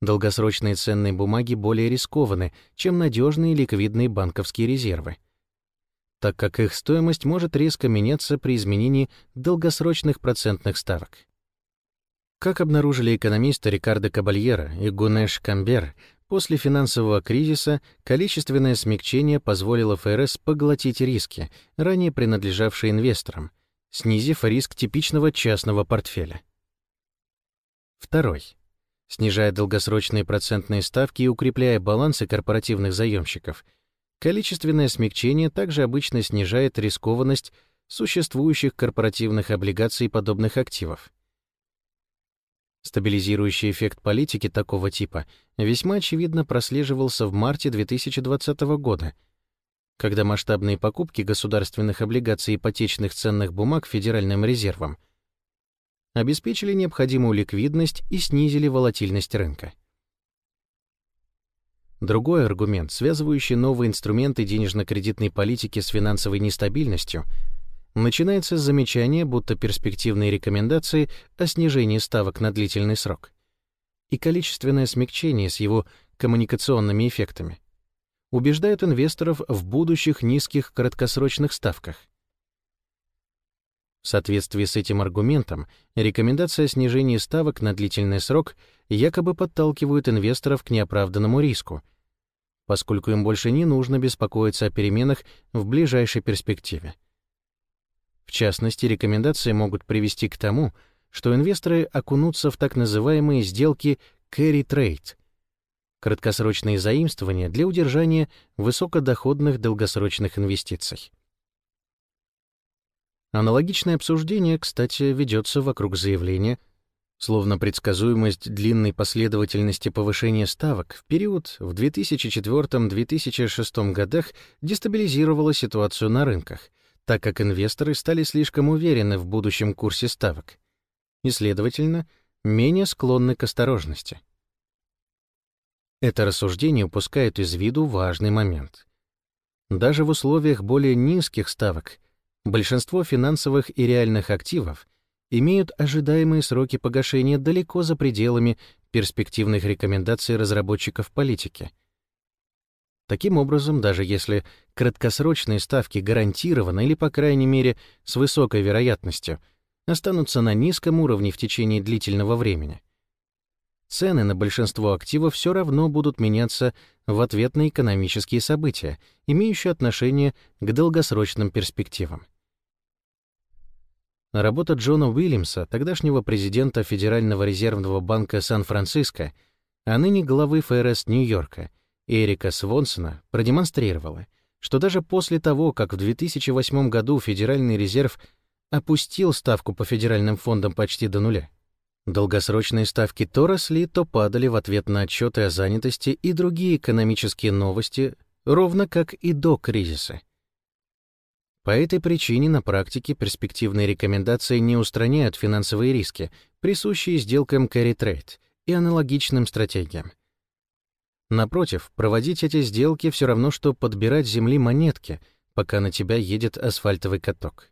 Долгосрочные ценные бумаги более рискованы, чем надежные ликвидные банковские резервы, так как их стоимость может резко меняться при изменении долгосрочных процентных ставок. Как обнаружили экономисты Рикардо Кабальера и Гунеш Камбер, после финансового кризиса количественное смягчение позволило ФРС поглотить риски, ранее принадлежавшие инвесторам, снизив риск типичного частного портфеля. Второй снижая долгосрочные процентные ставки и укрепляя балансы корпоративных заемщиков. Количественное смягчение также обычно снижает рискованность существующих корпоративных облигаций подобных активов. Стабилизирующий эффект политики такого типа весьма очевидно прослеживался в марте 2020 года, когда масштабные покупки государственных облигаций ипотечных ценных бумаг Федеральным резервом – обеспечили необходимую ликвидность и снизили волатильность рынка. Другой аргумент, связывающий новые инструменты денежно-кредитной политики с финансовой нестабильностью, начинается с замечания, будто перспективные рекомендации о снижении ставок на длительный срок и количественное смягчение с его коммуникационными эффектами убеждают инвесторов в будущих низких краткосрочных ставках – в соответствии с этим аргументом, рекомендация о снижении ставок на длительный срок якобы подталкивает инвесторов к неоправданному риску, поскольку им больше не нужно беспокоиться о переменах в ближайшей перспективе. В частности, рекомендации могут привести к тому, что инвесторы окунутся в так называемые сделки carry trade — краткосрочные заимствования для удержания высокодоходных долгосрочных инвестиций. Аналогичное обсуждение, кстати, ведется вокруг заявления, Словно предсказуемость длинной последовательности повышения ставок в период в 2004-2006 годах дестабилизировала ситуацию на рынках, так как инвесторы стали слишком уверены в будущем курсе ставок и, следовательно, менее склонны к осторожности. Это рассуждение упускает из виду важный момент. Даже в условиях более низких ставок большинство финансовых и реальных активов имеют ожидаемые сроки погашения далеко за пределами перспективных рекомендаций разработчиков политики. Таким образом, даже если краткосрочные ставки гарантированно или, по крайней мере, с высокой вероятностью останутся на низком уровне в течение длительного времени, цены на большинство активов все равно будут меняться в ответ на экономические события, имеющие отношение к долгосрочным перспективам. Работа Джона Уильямса, тогдашнего президента Федерального резервного банка Сан-Франциско, а ныне главы ФРС Нью-Йорка, Эрика Свонсона, продемонстрировала, что даже после того, как в 2008 году Федеральный резерв опустил ставку по федеральным фондам почти до нуля, долгосрочные ставки то росли, то падали в ответ на отчеты о занятости и другие экономические новости, ровно как и до кризиса — по этой причине на практике перспективные рекомендации не устраняют финансовые риски, присущие сделкам carry trade и аналогичным стратегиям. Напротив, проводить эти сделки все равно, что подбирать земли монетки, пока на тебя едет асфальтовый каток.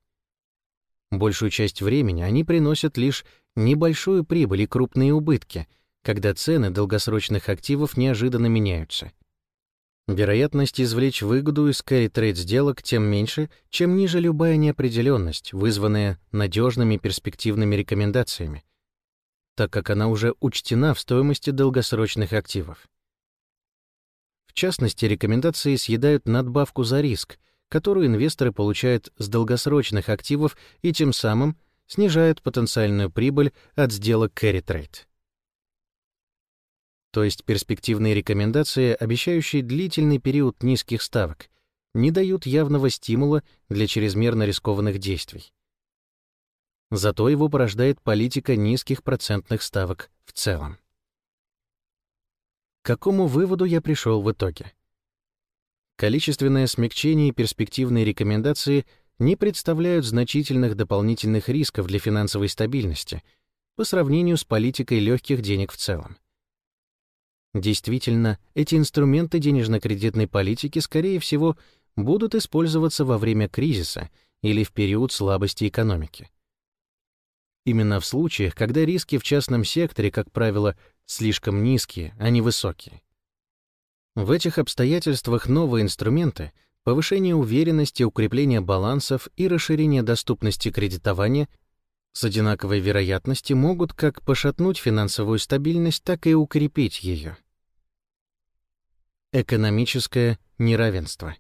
Большую часть времени они приносят лишь небольшую прибыль и крупные убытки, когда цены долгосрочных активов неожиданно меняются — Вероятность извлечь выгоду из carry-trade сделок тем меньше, чем ниже любая неопределенность, вызванная надежными перспективными рекомендациями, так как она уже учтена в стоимости долгосрочных активов. В частности, рекомендации съедают надбавку за риск, которую инвесторы получают с долгосрочных активов и тем самым снижают потенциальную прибыль от сделок carry-trade то есть перспективные рекомендации, обещающие длительный период низких ставок, не дают явного стимула для чрезмерно рискованных действий. Зато его порождает политика низких процентных ставок в целом. К какому выводу я пришел в итоге? Количественное смягчение и перспективные рекомендации не представляют значительных дополнительных рисков для финансовой стабильности по сравнению с политикой легких денег в целом. Действительно, эти инструменты денежно-кредитной политики, скорее всего, будут использоваться во время кризиса или в период слабости экономики. Именно в случаях, когда риски в частном секторе, как правило, слишком низкие, а не высокие. В этих обстоятельствах новые инструменты, повышение уверенности, укрепление балансов и расширение доступности кредитования с одинаковой вероятностью могут как пошатнуть финансовую стабильность, так и укрепить ее. Экономическое неравенство.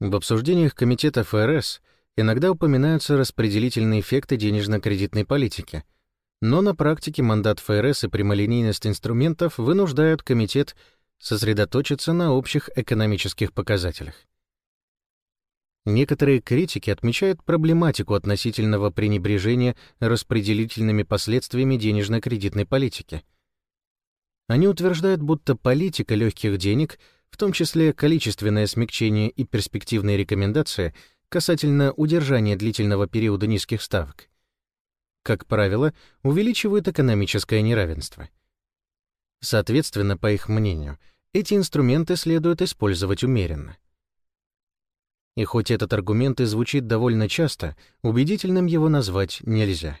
В обсуждениях Комитета ФРС иногда упоминаются распределительные эффекты денежно-кредитной политики, но на практике мандат ФРС и прямолинейность инструментов вынуждают Комитет сосредоточиться на общих экономических показателях. Некоторые критики отмечают проблематику относительного пренебрежения распределительными последствиями денежно-кредитной политики — они утверждают, будто политика легких денег, в том числе количественное смягчение и перспективные рекомендации касательно удержания длительного периода низких ставок, как правило, увеличивают экономическое неравенство. Соответственно, по их мнению, эти инструменты следует использовать умеренно. И хоть этот аргумент и звучит довольно часто, убедительным его назвать нельзя.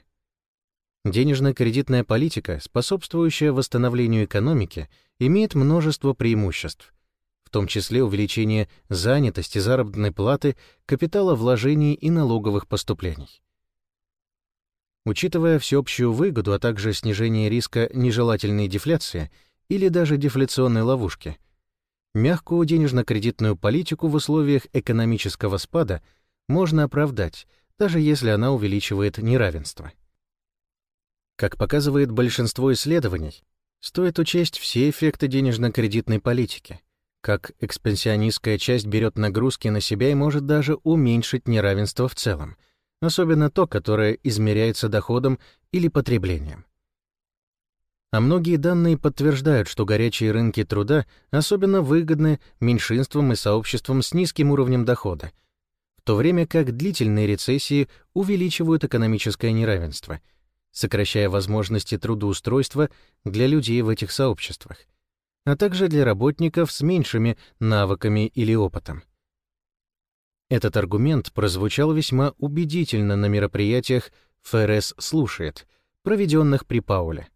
Денежно-кредитная политика, способствующая восстановлению экономики, имеет множество преимуществ, в том числе увеличение занятости, заработной платы, капитала вложений и налоговых поступлений. Учитывая всеобщую выгоду, а также снижение риска нежелательной дефляции или даже дефляционной ловушки, мягкую денежно-кредитную политику в условиях экономического спада можно оправдать, даже если она увеличивает неравенство. Как показывает большинство исследований, стоит учесть все эффекты денежно-кредитной политики, как экспансионистская часть берет нагрузки на себя и может даже уменьшить неравенство в целом, особенно то, которое измеряется доходом или потреблением. А многие данные подтверждают, что горячие рынки труда особенно выгодны меньшинствам и сообществам с низким уровнем дохода, в то время как длительные рецессии увеличивают экономическое неравенство, сокращая возможности трудоустройства для людей в этих сообществах, а также для работников с меньшими навыками или опытом. Этот аргумент прозвучал весьма убедительно на мероприятиях ФРС слушает, проведенных при Пауле.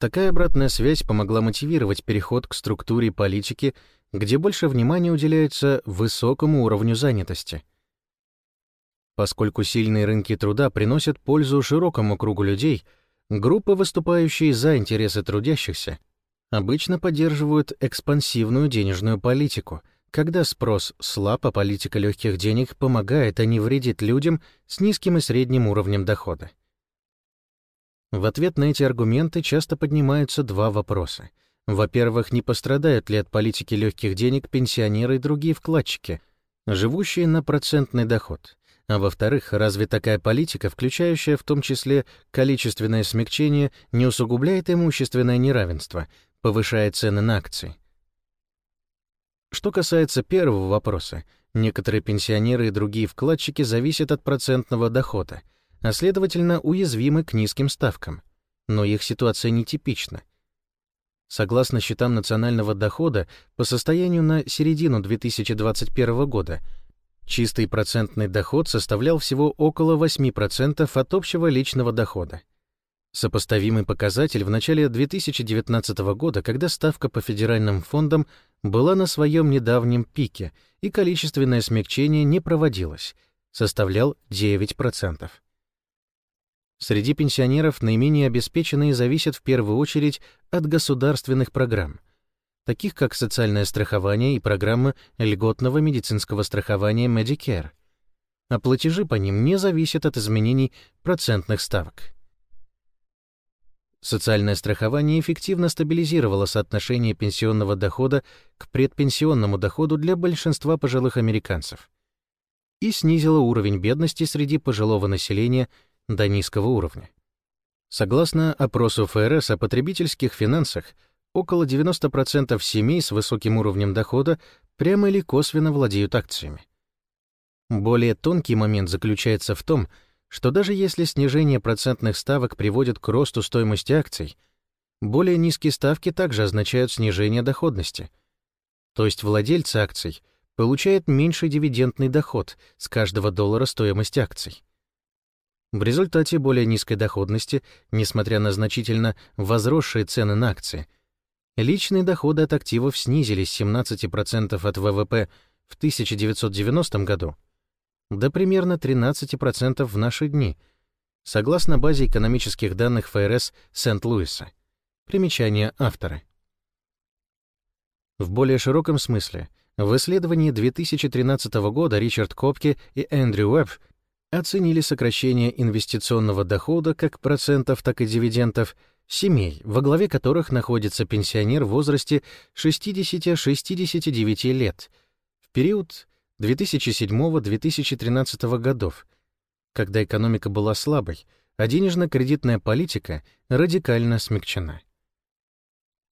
Такая обратная связь помогла мотивировать переход к структуре политики, где больше внимания уделяется высокому уровню занятости. Поскольку сильные рынки труда приносят пользу широкому кругу людей, группы, выступающие за интересы трудящихся, обычно поддерживают экспансивную денежную политику, когда спрос слаб, а политика легких денег помогает, а не вредит людям с низким и средним уровнем дохода. В ответ на эти аргументы часто поднимаются два вопроса. Во-первых, не пострадают ли от политики легких денег пенсионеры и другие вкладчики, живущие на процентный доход? А во-вторых, разве такая политика, включающая в том числе количественное смягчение, не усугубляет имущественное неравенство, повышая цены на акции? Что касается первого вопроса, некоторые пенсионеры и другие вкладчики зависят от процентного дохода — а следовательно уязвимы к низким ставкам. Но их ситуация нетипична. Согласно счетам национального дохода, по состоянию на середину 2021 года, чистый процентный доход составлял всего около 8% от общего личного дохода. Сопоставимый показатель в начале 2019 года, когда ставка по федеральным фондам была на своем недавнем пике и количественное смягчение не проводилось, составлял 9%. Среди пенсионеров наименее обеспеченные зависят в первую очередь от государственных программ, таких как социальное страхование и программа льготного медицинского страхования Medicare, а платежи по ним не зависят от изменений процентных ставок. Социальное страхование эффективно стабилизировало соотношение пенсионного дохода к предпенсионному доходу для большинства пожилых американцев и снизило уровень бедности среди пожилого населения до низкого уровня. Согласно опросу ФРС о потребительских финансах, около 90% семей с высоким уровнем дохода прямо или косвенно владеют акциями. Более тонкий момент заключается в том, что даже если снижение процентных ставок приводит к росту стоимости акций, более низкие ставки также означают снижение доходности. То есть владельцы акций получают меньший дивидендный доход с каждого доллара стоимости акций. В результате более низкой доходности, несмотря на значительно возросшие цены на акции, личные доходы от активов снизились с 17% от ВВП в 1990 году до примерно 13% в наши дни, согласно базе экономических данных ФРС Сент-Луиса. Примечание автора. В более широком смысле, в исследовании 2013 года Ричард Копке и Эндрю Уэбб оценили сокращение инвестиционного дохода как процентов, так и дивидендов семей, во главе которых находится пенсионер в возрасте 60-69 лет в период 2007-2013 годов, когда экономика была слабой, а денежно-кредитная политика радикально смягчена.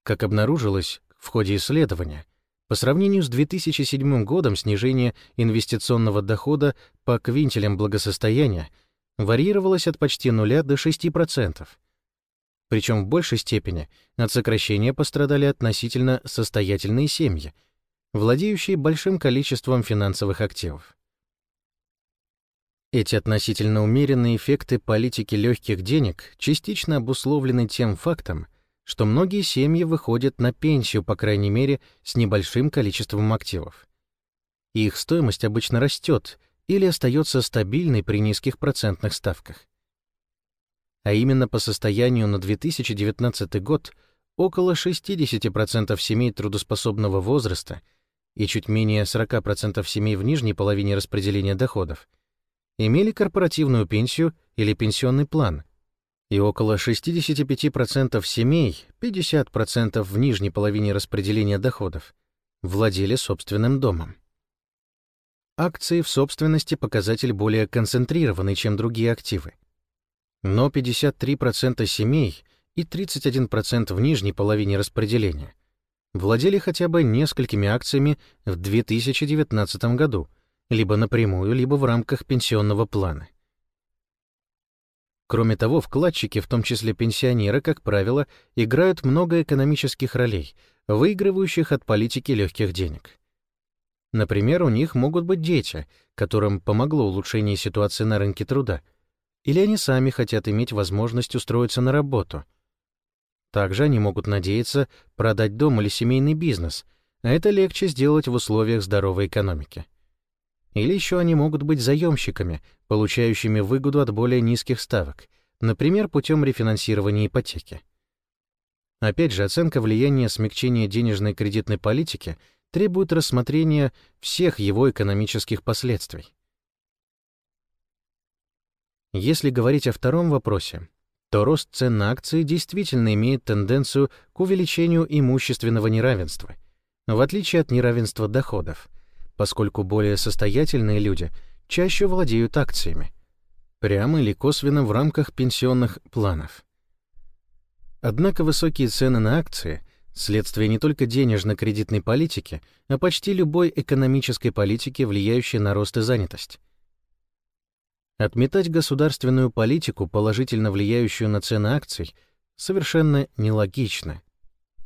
Как обнаружилось в ходе исследования, по сравнению с 2007 годом снижение инвестиционного дохода по квинтелям благосостояния варьировалось от почти нуля до 6%. Причем в большей степени от сокращения пострадали относительно состоятельные семьи, владеющие большим количеством финансовых активов. Эти относительно умеренные эффекты политики легких денег частично обусловлены тем фактом, что многие семьи выходят на пенсию, по крайней мере, с небольшим количеством активов. их стоимость обычно растет или остается стабильной при низких процентных ставках. А именно по состоянию на 2019 год около 60% семей трудоспособного возраста и чуть менее 40% семей в нижней половине распределения доходов имели корпоративную пенсию или пенсионный план — и около 65% семей, 50% в нижней половине распределения доходов, владели собственным домом. Акции в собственности показатель более концентрированный, чем другие активы. Но 53% семей и 31% в нижней половине распределения владели хотя бы несколькими акциями в 2019 году, либо напрямую, либо в рамках пенсионного плана. Кроме того, вкладчики, в том числе пенсионеры, как правило, играют много экономических ролей, выигрывающих от политики легких денег. Например, у них могут быть дети, которым помогло улучшение ситуации на рынке труда, или они сами хотят иметь возможность устроиться на работу. Также они могут надеяться продать дом или семейный бизнес, а это легче сделать в условиях здоровой экономики. Или еще они могут быть заемщиками, получающими выгоду от более низких ставок, например, путем рефинансирования ипотеки. Опять же, оценка влияния смягчения денежной кредитной политики требует рассмотрения всех его экономических последствий. Если говорить о втором вопросе, то рост цен на акции действительно имеет тенденцию к увеличению имущественного неравенства, в отличие от неравенства доходов — поскольку более состоятельные люди чаще владеют акциями, прямо или косвенно в рамках пенсионных планов. Однако высокие цены на акции — следствие не только денежно-кредитной политики, а почти любой экономической политики, влияющей на рост и занятость. Отметать государственную политику, положительно влияющую на цены акций, совершенно нелогично —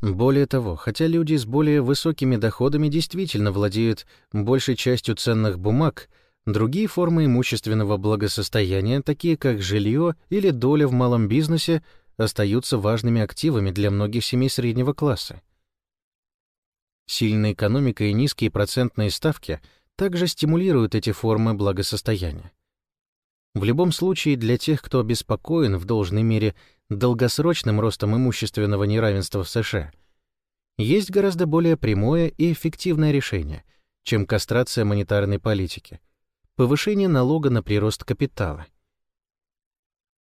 более того, хотя люди с более высокими доходами действительно владеют большей частью ценных бумаг, другие формы имущественного благосостояния, такие как жилье или доля в малом бизнесе, остаются важными активами для многих семей среднего класса. Сильная экономика и низкие процентные ставки также стимулируют эти формы благосостояния. В любом случае, для тех, кто обеспокоен в должной мере долгосрочным ростом имущественного неравенства в США, есть гораздо более прямое и эффективное решение, чем кастрация монетарной политики — повышение налога на прирост капитала.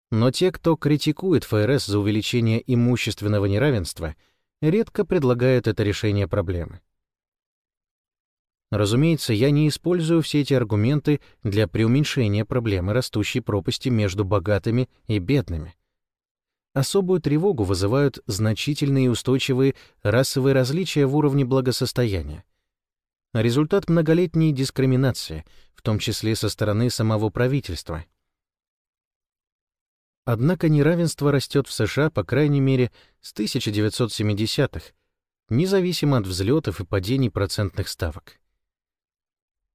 Но те, кто критикует ФРС за увеличение имущественного неравенства, редко предлагают это решение проблемы. Разумеется, я не использую все эти аргументы для преуменьшения проблемы растущей пропасти между богатыми и бедными. Особую тревогу вызывают значительные и устойчивые расовые различия в уровне благосостояния. Результат многолетней дискриминации, в том числе со стороны самого правительства. Однако неравенство растет в США, по крайней мере, с 1970-х, независимо от взлетов и падений процентных ставок.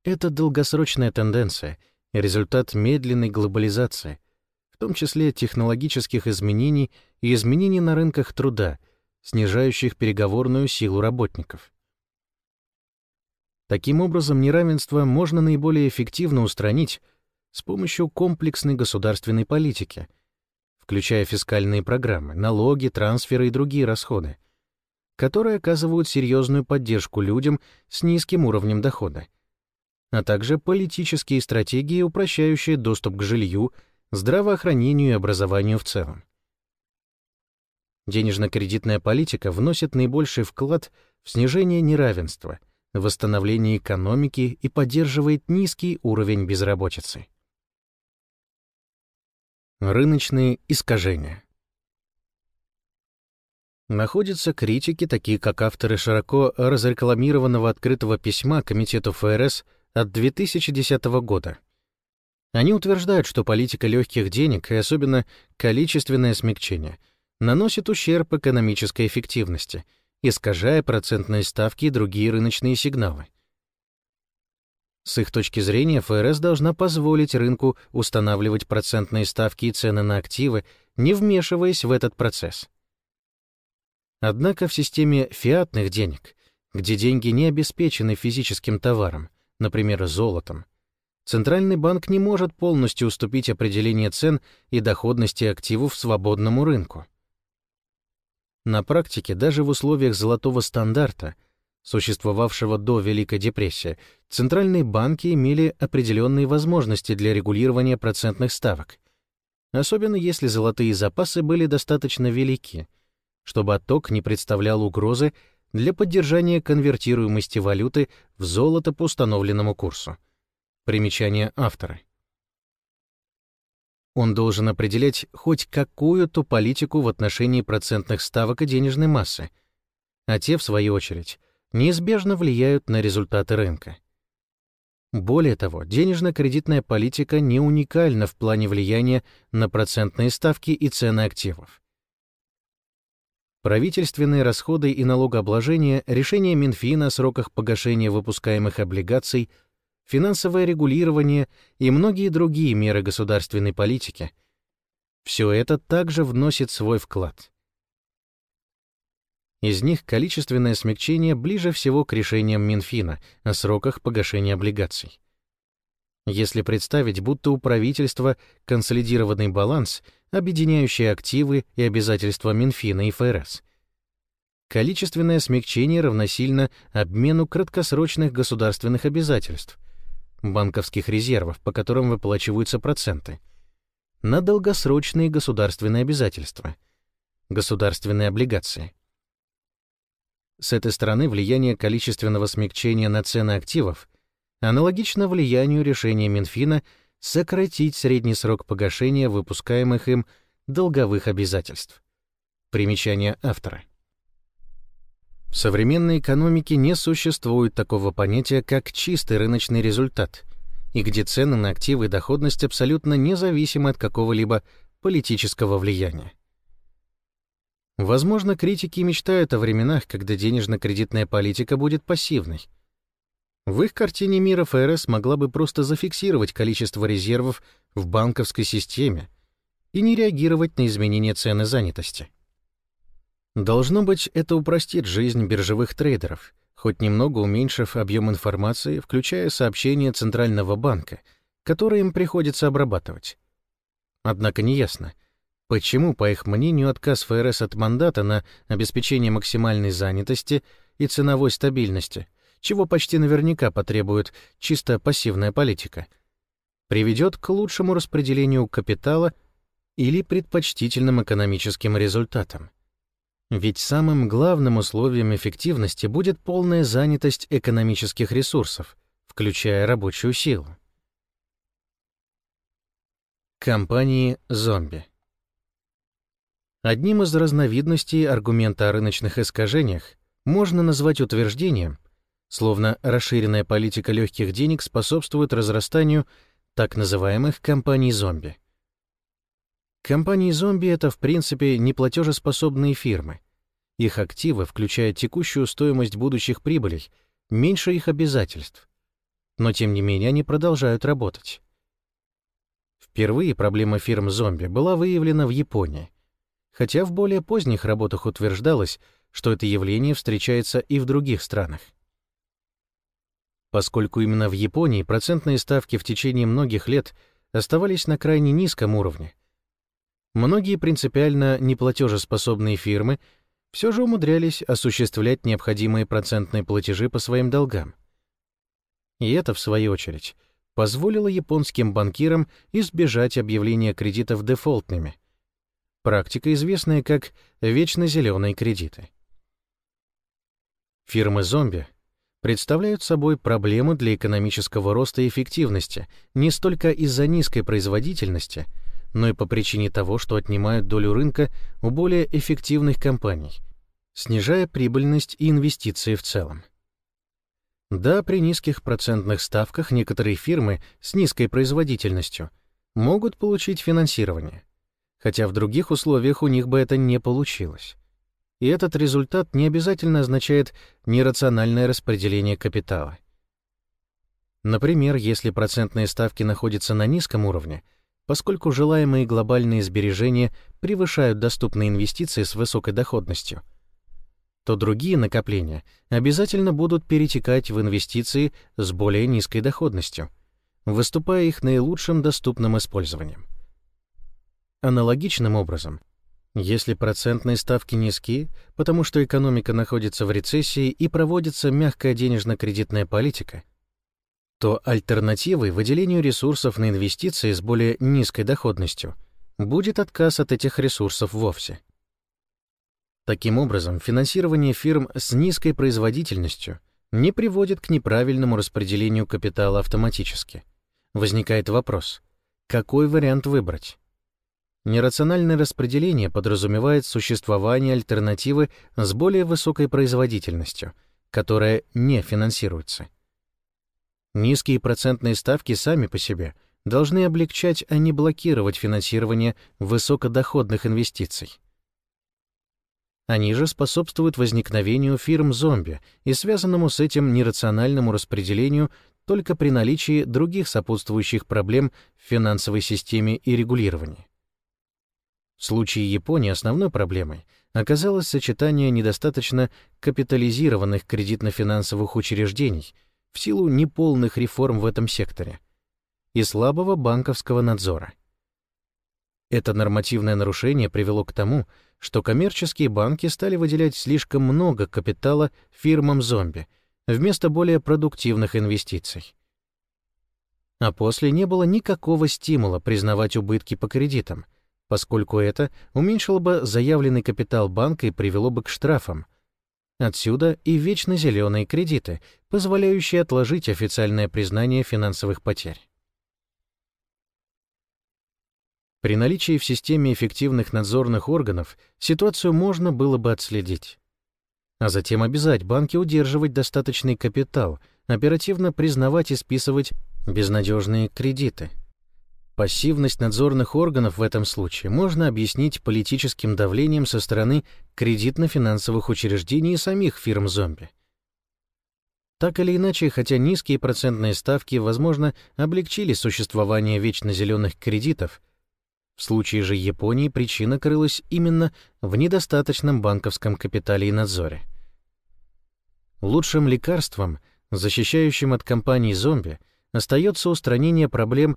Это долгосрочная тенденция, результат медленной глобализации — том числе технологических изменений и изменений на рынках труда, снижающих переговорную силу работников. Таким образом, неравенство можно наиболее эффективно устранить с помощью комплексной государственной политики, включая фискальные программы, налоги, трансферы и другие расходы, которые оказывают серьезную поддержку людям с низким уровнем дохода, а также политические стратегии, упрощающие доступ к жилью, здравоохранению и образованию в целом. Денежно-кредитная политика вносит наибольший вклад в снижение неравенства, восстановление экономики и поддерживает низкий уровень безработицы. Рыночные искажения. Находятся критики, такие как авторы широко разрекламированного открытого письма Комитету ФРС от 2010 года — они утверждают, что политика легких денег и особенно количественное смягчение наносит ущерб экономической эффективности, искажая процентные ставки и другие рыночные сигналы. С их точки зрения, ФРС должна позволить рынку устанавливать процентные ставки и цены на активы, не вмешиваясь в этот процесс. Однако в системе фиатных денег, где деньги не обеспечены физическим товаром, например, золотом, Центральный банк не может полностью уступить определение цен и доходности активов свободному рынку. На практике, даже в условиях золотого стандарта, существовавшего до Великой депрессии, центральные банки имели определенные возможности для регулирования процентных ставок, особенно если золотые запасы были достаточно велики, чтобы отток не представлял угрозы для поддержания конвертируемости валюты в золото по установленному курсу Примечание автора. Он должен определять хоть какую-то политику в отношении процентных ставок и денежной массы, а те, в свою очередь, неизбежно влияют на результаты рынка. Более того, денежно-кредитная политика не уникальна в плане влияния на процентные ставки и цены активов. Правительственные расходы и налогообложение, решение Минфина о сроках погашения выпускаемых облигаций, финансовое регулирование и многие другие меры государственной политики — все это также вносит свой вклад. Из них количественное смягчение ближе всего к решениям Минфина о сроках погашения облигаций. Если представить, будто у правительства консолидированный баланс — объединяющие активы и обязательства Минфина и ФРС. Количественное смягчение равносильно обмену краткосрочных государственных обязательств, банковских резервов, по которым выплачиваются проценты, на долгосрочные государственные обязательства, государственные облигации. С этой стороны влияние количественного смягчения на цены активов аналогично влиянию решения Минфина – сократить средний срок погашения выпускаемых им долговых обязательств. Примечание автора. В современной экономике не существует такого понятия, как чистый рыночный результат, и где цены на активы и доходность абсолютно независимы от какого-либо политического влияния. Возможно, критики мечтают о временах, когда денежно-кредитная политика будет пассивной — в их картине мира ФРС могла бы просто зафиксировать количество резервов в банковской системе и не реагировать на изменения цены занятости. Должно быть, это упростит жизнь биржевых трейдеров, хоть немного уменьшив объем информации, включая сообщения Центрального банка, которые им приходится обрабатывать. Однако неясно, почему, по их мнению, отказ ФРС от мандата на обеспечение максимальной занятости и ценовой стабильности — чего почти наверняка потребует чисто пассивная политика, приведет к лучшему распределению капитала или предпочтительным экономическим результатам. Ведь самым главным условием эффективности будет полная занятость экономических ресурсов, включая рабочую силу. Компании «Зомби» Одним из разновидностей аргумента о рыночных искажениях можно назвать утверждение, словно расширенная политика легких денег способствует разрастанию так называемых компаний-зомби. Компании-зомби — это, в принципе, неплатежеспособные фирмы. Их активы, включая текущую стоимость будущих прибылей, меньше их обязательств. Но, тем не менее, они продолжают работать. Впервые проблема фирм-зомби была выявлена в Японии, хотя в более поздних работах утверждалось, что это явление встречается и в других странах поскольку именно в Японии процентные ставки в течение многих лет оставались на крайне низком уровне. Многие принципиально неплатежеспособные фирмы все же умудрялись осуществлять необходимые процентные платежи по своим долгам. И это, в свою очередь, позволило японским банкирам избежать объявления кредитов дефолтными. Практика, известная как «вечно зеленые кредиты». Фирмы-зомби представляют собой проблему для экономического роста и эффективности не столько из-за низкой производительности, но и по причине того, что отнимают долю рынка у более эффективных компаний, снижая прибыльность и инвестиции в целом. Да, при низких процентных ставках некоторые фирмы с низкой производительностью могут получить финансирование, хотя в других условиях у них бы это не получилось и этот результат не обязательно означает нерациональное распределение капитала. Например, если процентные ставки находятся на низком уровне, поскольку желаемые глобальные сбережения превышают доступные инвестиции с высокой доходностью, то другие накопления обязательно будут перетекать в инвестиции с более низкой доходностью, выступая их наилучшим доступным использованием. Аналогичным образом — если процентные ставки низкие, потому что экономика находится в рецессии и проводится мягкая денежно-кредитная политика, то альтернативой выделению ресурсов на инвестиции с более низкой доходностью будет отказ от этих ресурсов вовсе. Таким образом, финансирование фирм с низкой производительностью не приводит к неправильному распределению капитала автоматически – возникает вопрос, какой вариант выбрать? Нерациональное распределение подразумевает существование альтернативы с более высокой производительностью, которая не финансируется. Низкие процентные ставки сами по себе должны облегчать, а не блокировать финансирование высокодоходных инвестиций. Они же способствуют возникновению фирм-зомби и связанному с этим нерациональному распределению только при наличии других сопутствующих проблем в финансовой системе и регулировании. В случае Японии основной проблемой оказалось сочетание недостаточно капитализированных кредитно-финансовых учреждений в силу неполных реформ в этом секторе и слабого банковского надзора. Это нормативное нарушение привело к тому, что коммерческие банки стали выделять слишком много капитала фирмам-зомби вместо более продуктивных инвестиций. А после не было никакого стимула признавать убытки по кредитам, поскольку это уменьшило бы заявленный капитал банка и привело бы к штрафам. Отсюда и вечно зеленые кредиты, позволяющие отложить официальное признание финансовых потерь. При наличии в системе эффективных надзорных органов ситуацию можно было бы отследить. А затем обязать банки удерживать достаточный капитал, оперативно признавать и списывать безнадежные кредиты. Пассивность надзорных органов в этом случае можно объяснить политическим давлением со стороны кредитно-финансовых учреждений и самих фирм-зомби. Так или иначе, хотя низкие процентные ставки, возможно, облегчили существование вечно зеленых кредитов, в случае же Японии причина крылась именно в недостаточном банковском капитале и надзоре. Лучшим лекарством, защищающим от компаний-зомби, остается устранение проблем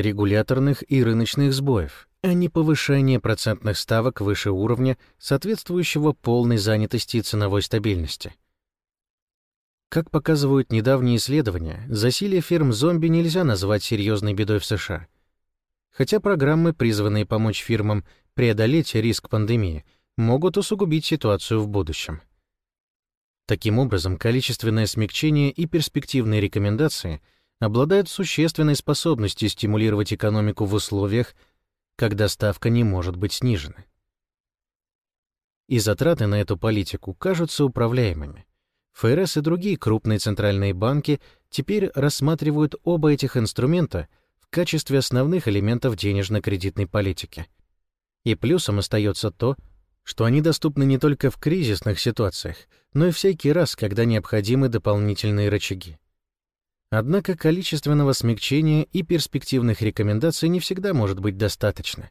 регуляторных и рыночных сбоев, а не повышение процентных ставок выше уровня, соответствующего полной занятости и ценовой стабильности. Как показывают недавние исследования, засилие фирм зомби нельзя назвать серьезной бедой в США — хотя программы, призванные помочь фирмам преодолеть риск пандемии, могут усугубить ситуацию в будущем. Таким образом, количественное смягчение и перспективные рекомендации обладают существенной способностью стимулировать экономику в условиях, когда ставка не может быть снижена. И затраты на эту политику кажутся управляемыми. ФРС и другие крупные центральные банки теперь рассматривают оба этих инструмента — в качестве основных элементов денежно-кредитной политики. И плюсом остается то, что они доступны не только в кризисных ситуациях, но и всякий раз, когда необходимы дополнительные рычаги. Однако количественного смягчения и перспективных рекомендаций не всегда может быть достаточно,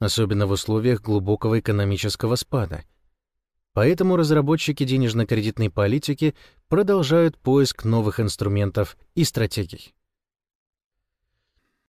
особенно в условиях глубокого экономического спада. Поэтому разработчики денежно-кредитной политики продолжают поиск новых инструментов и стратегий.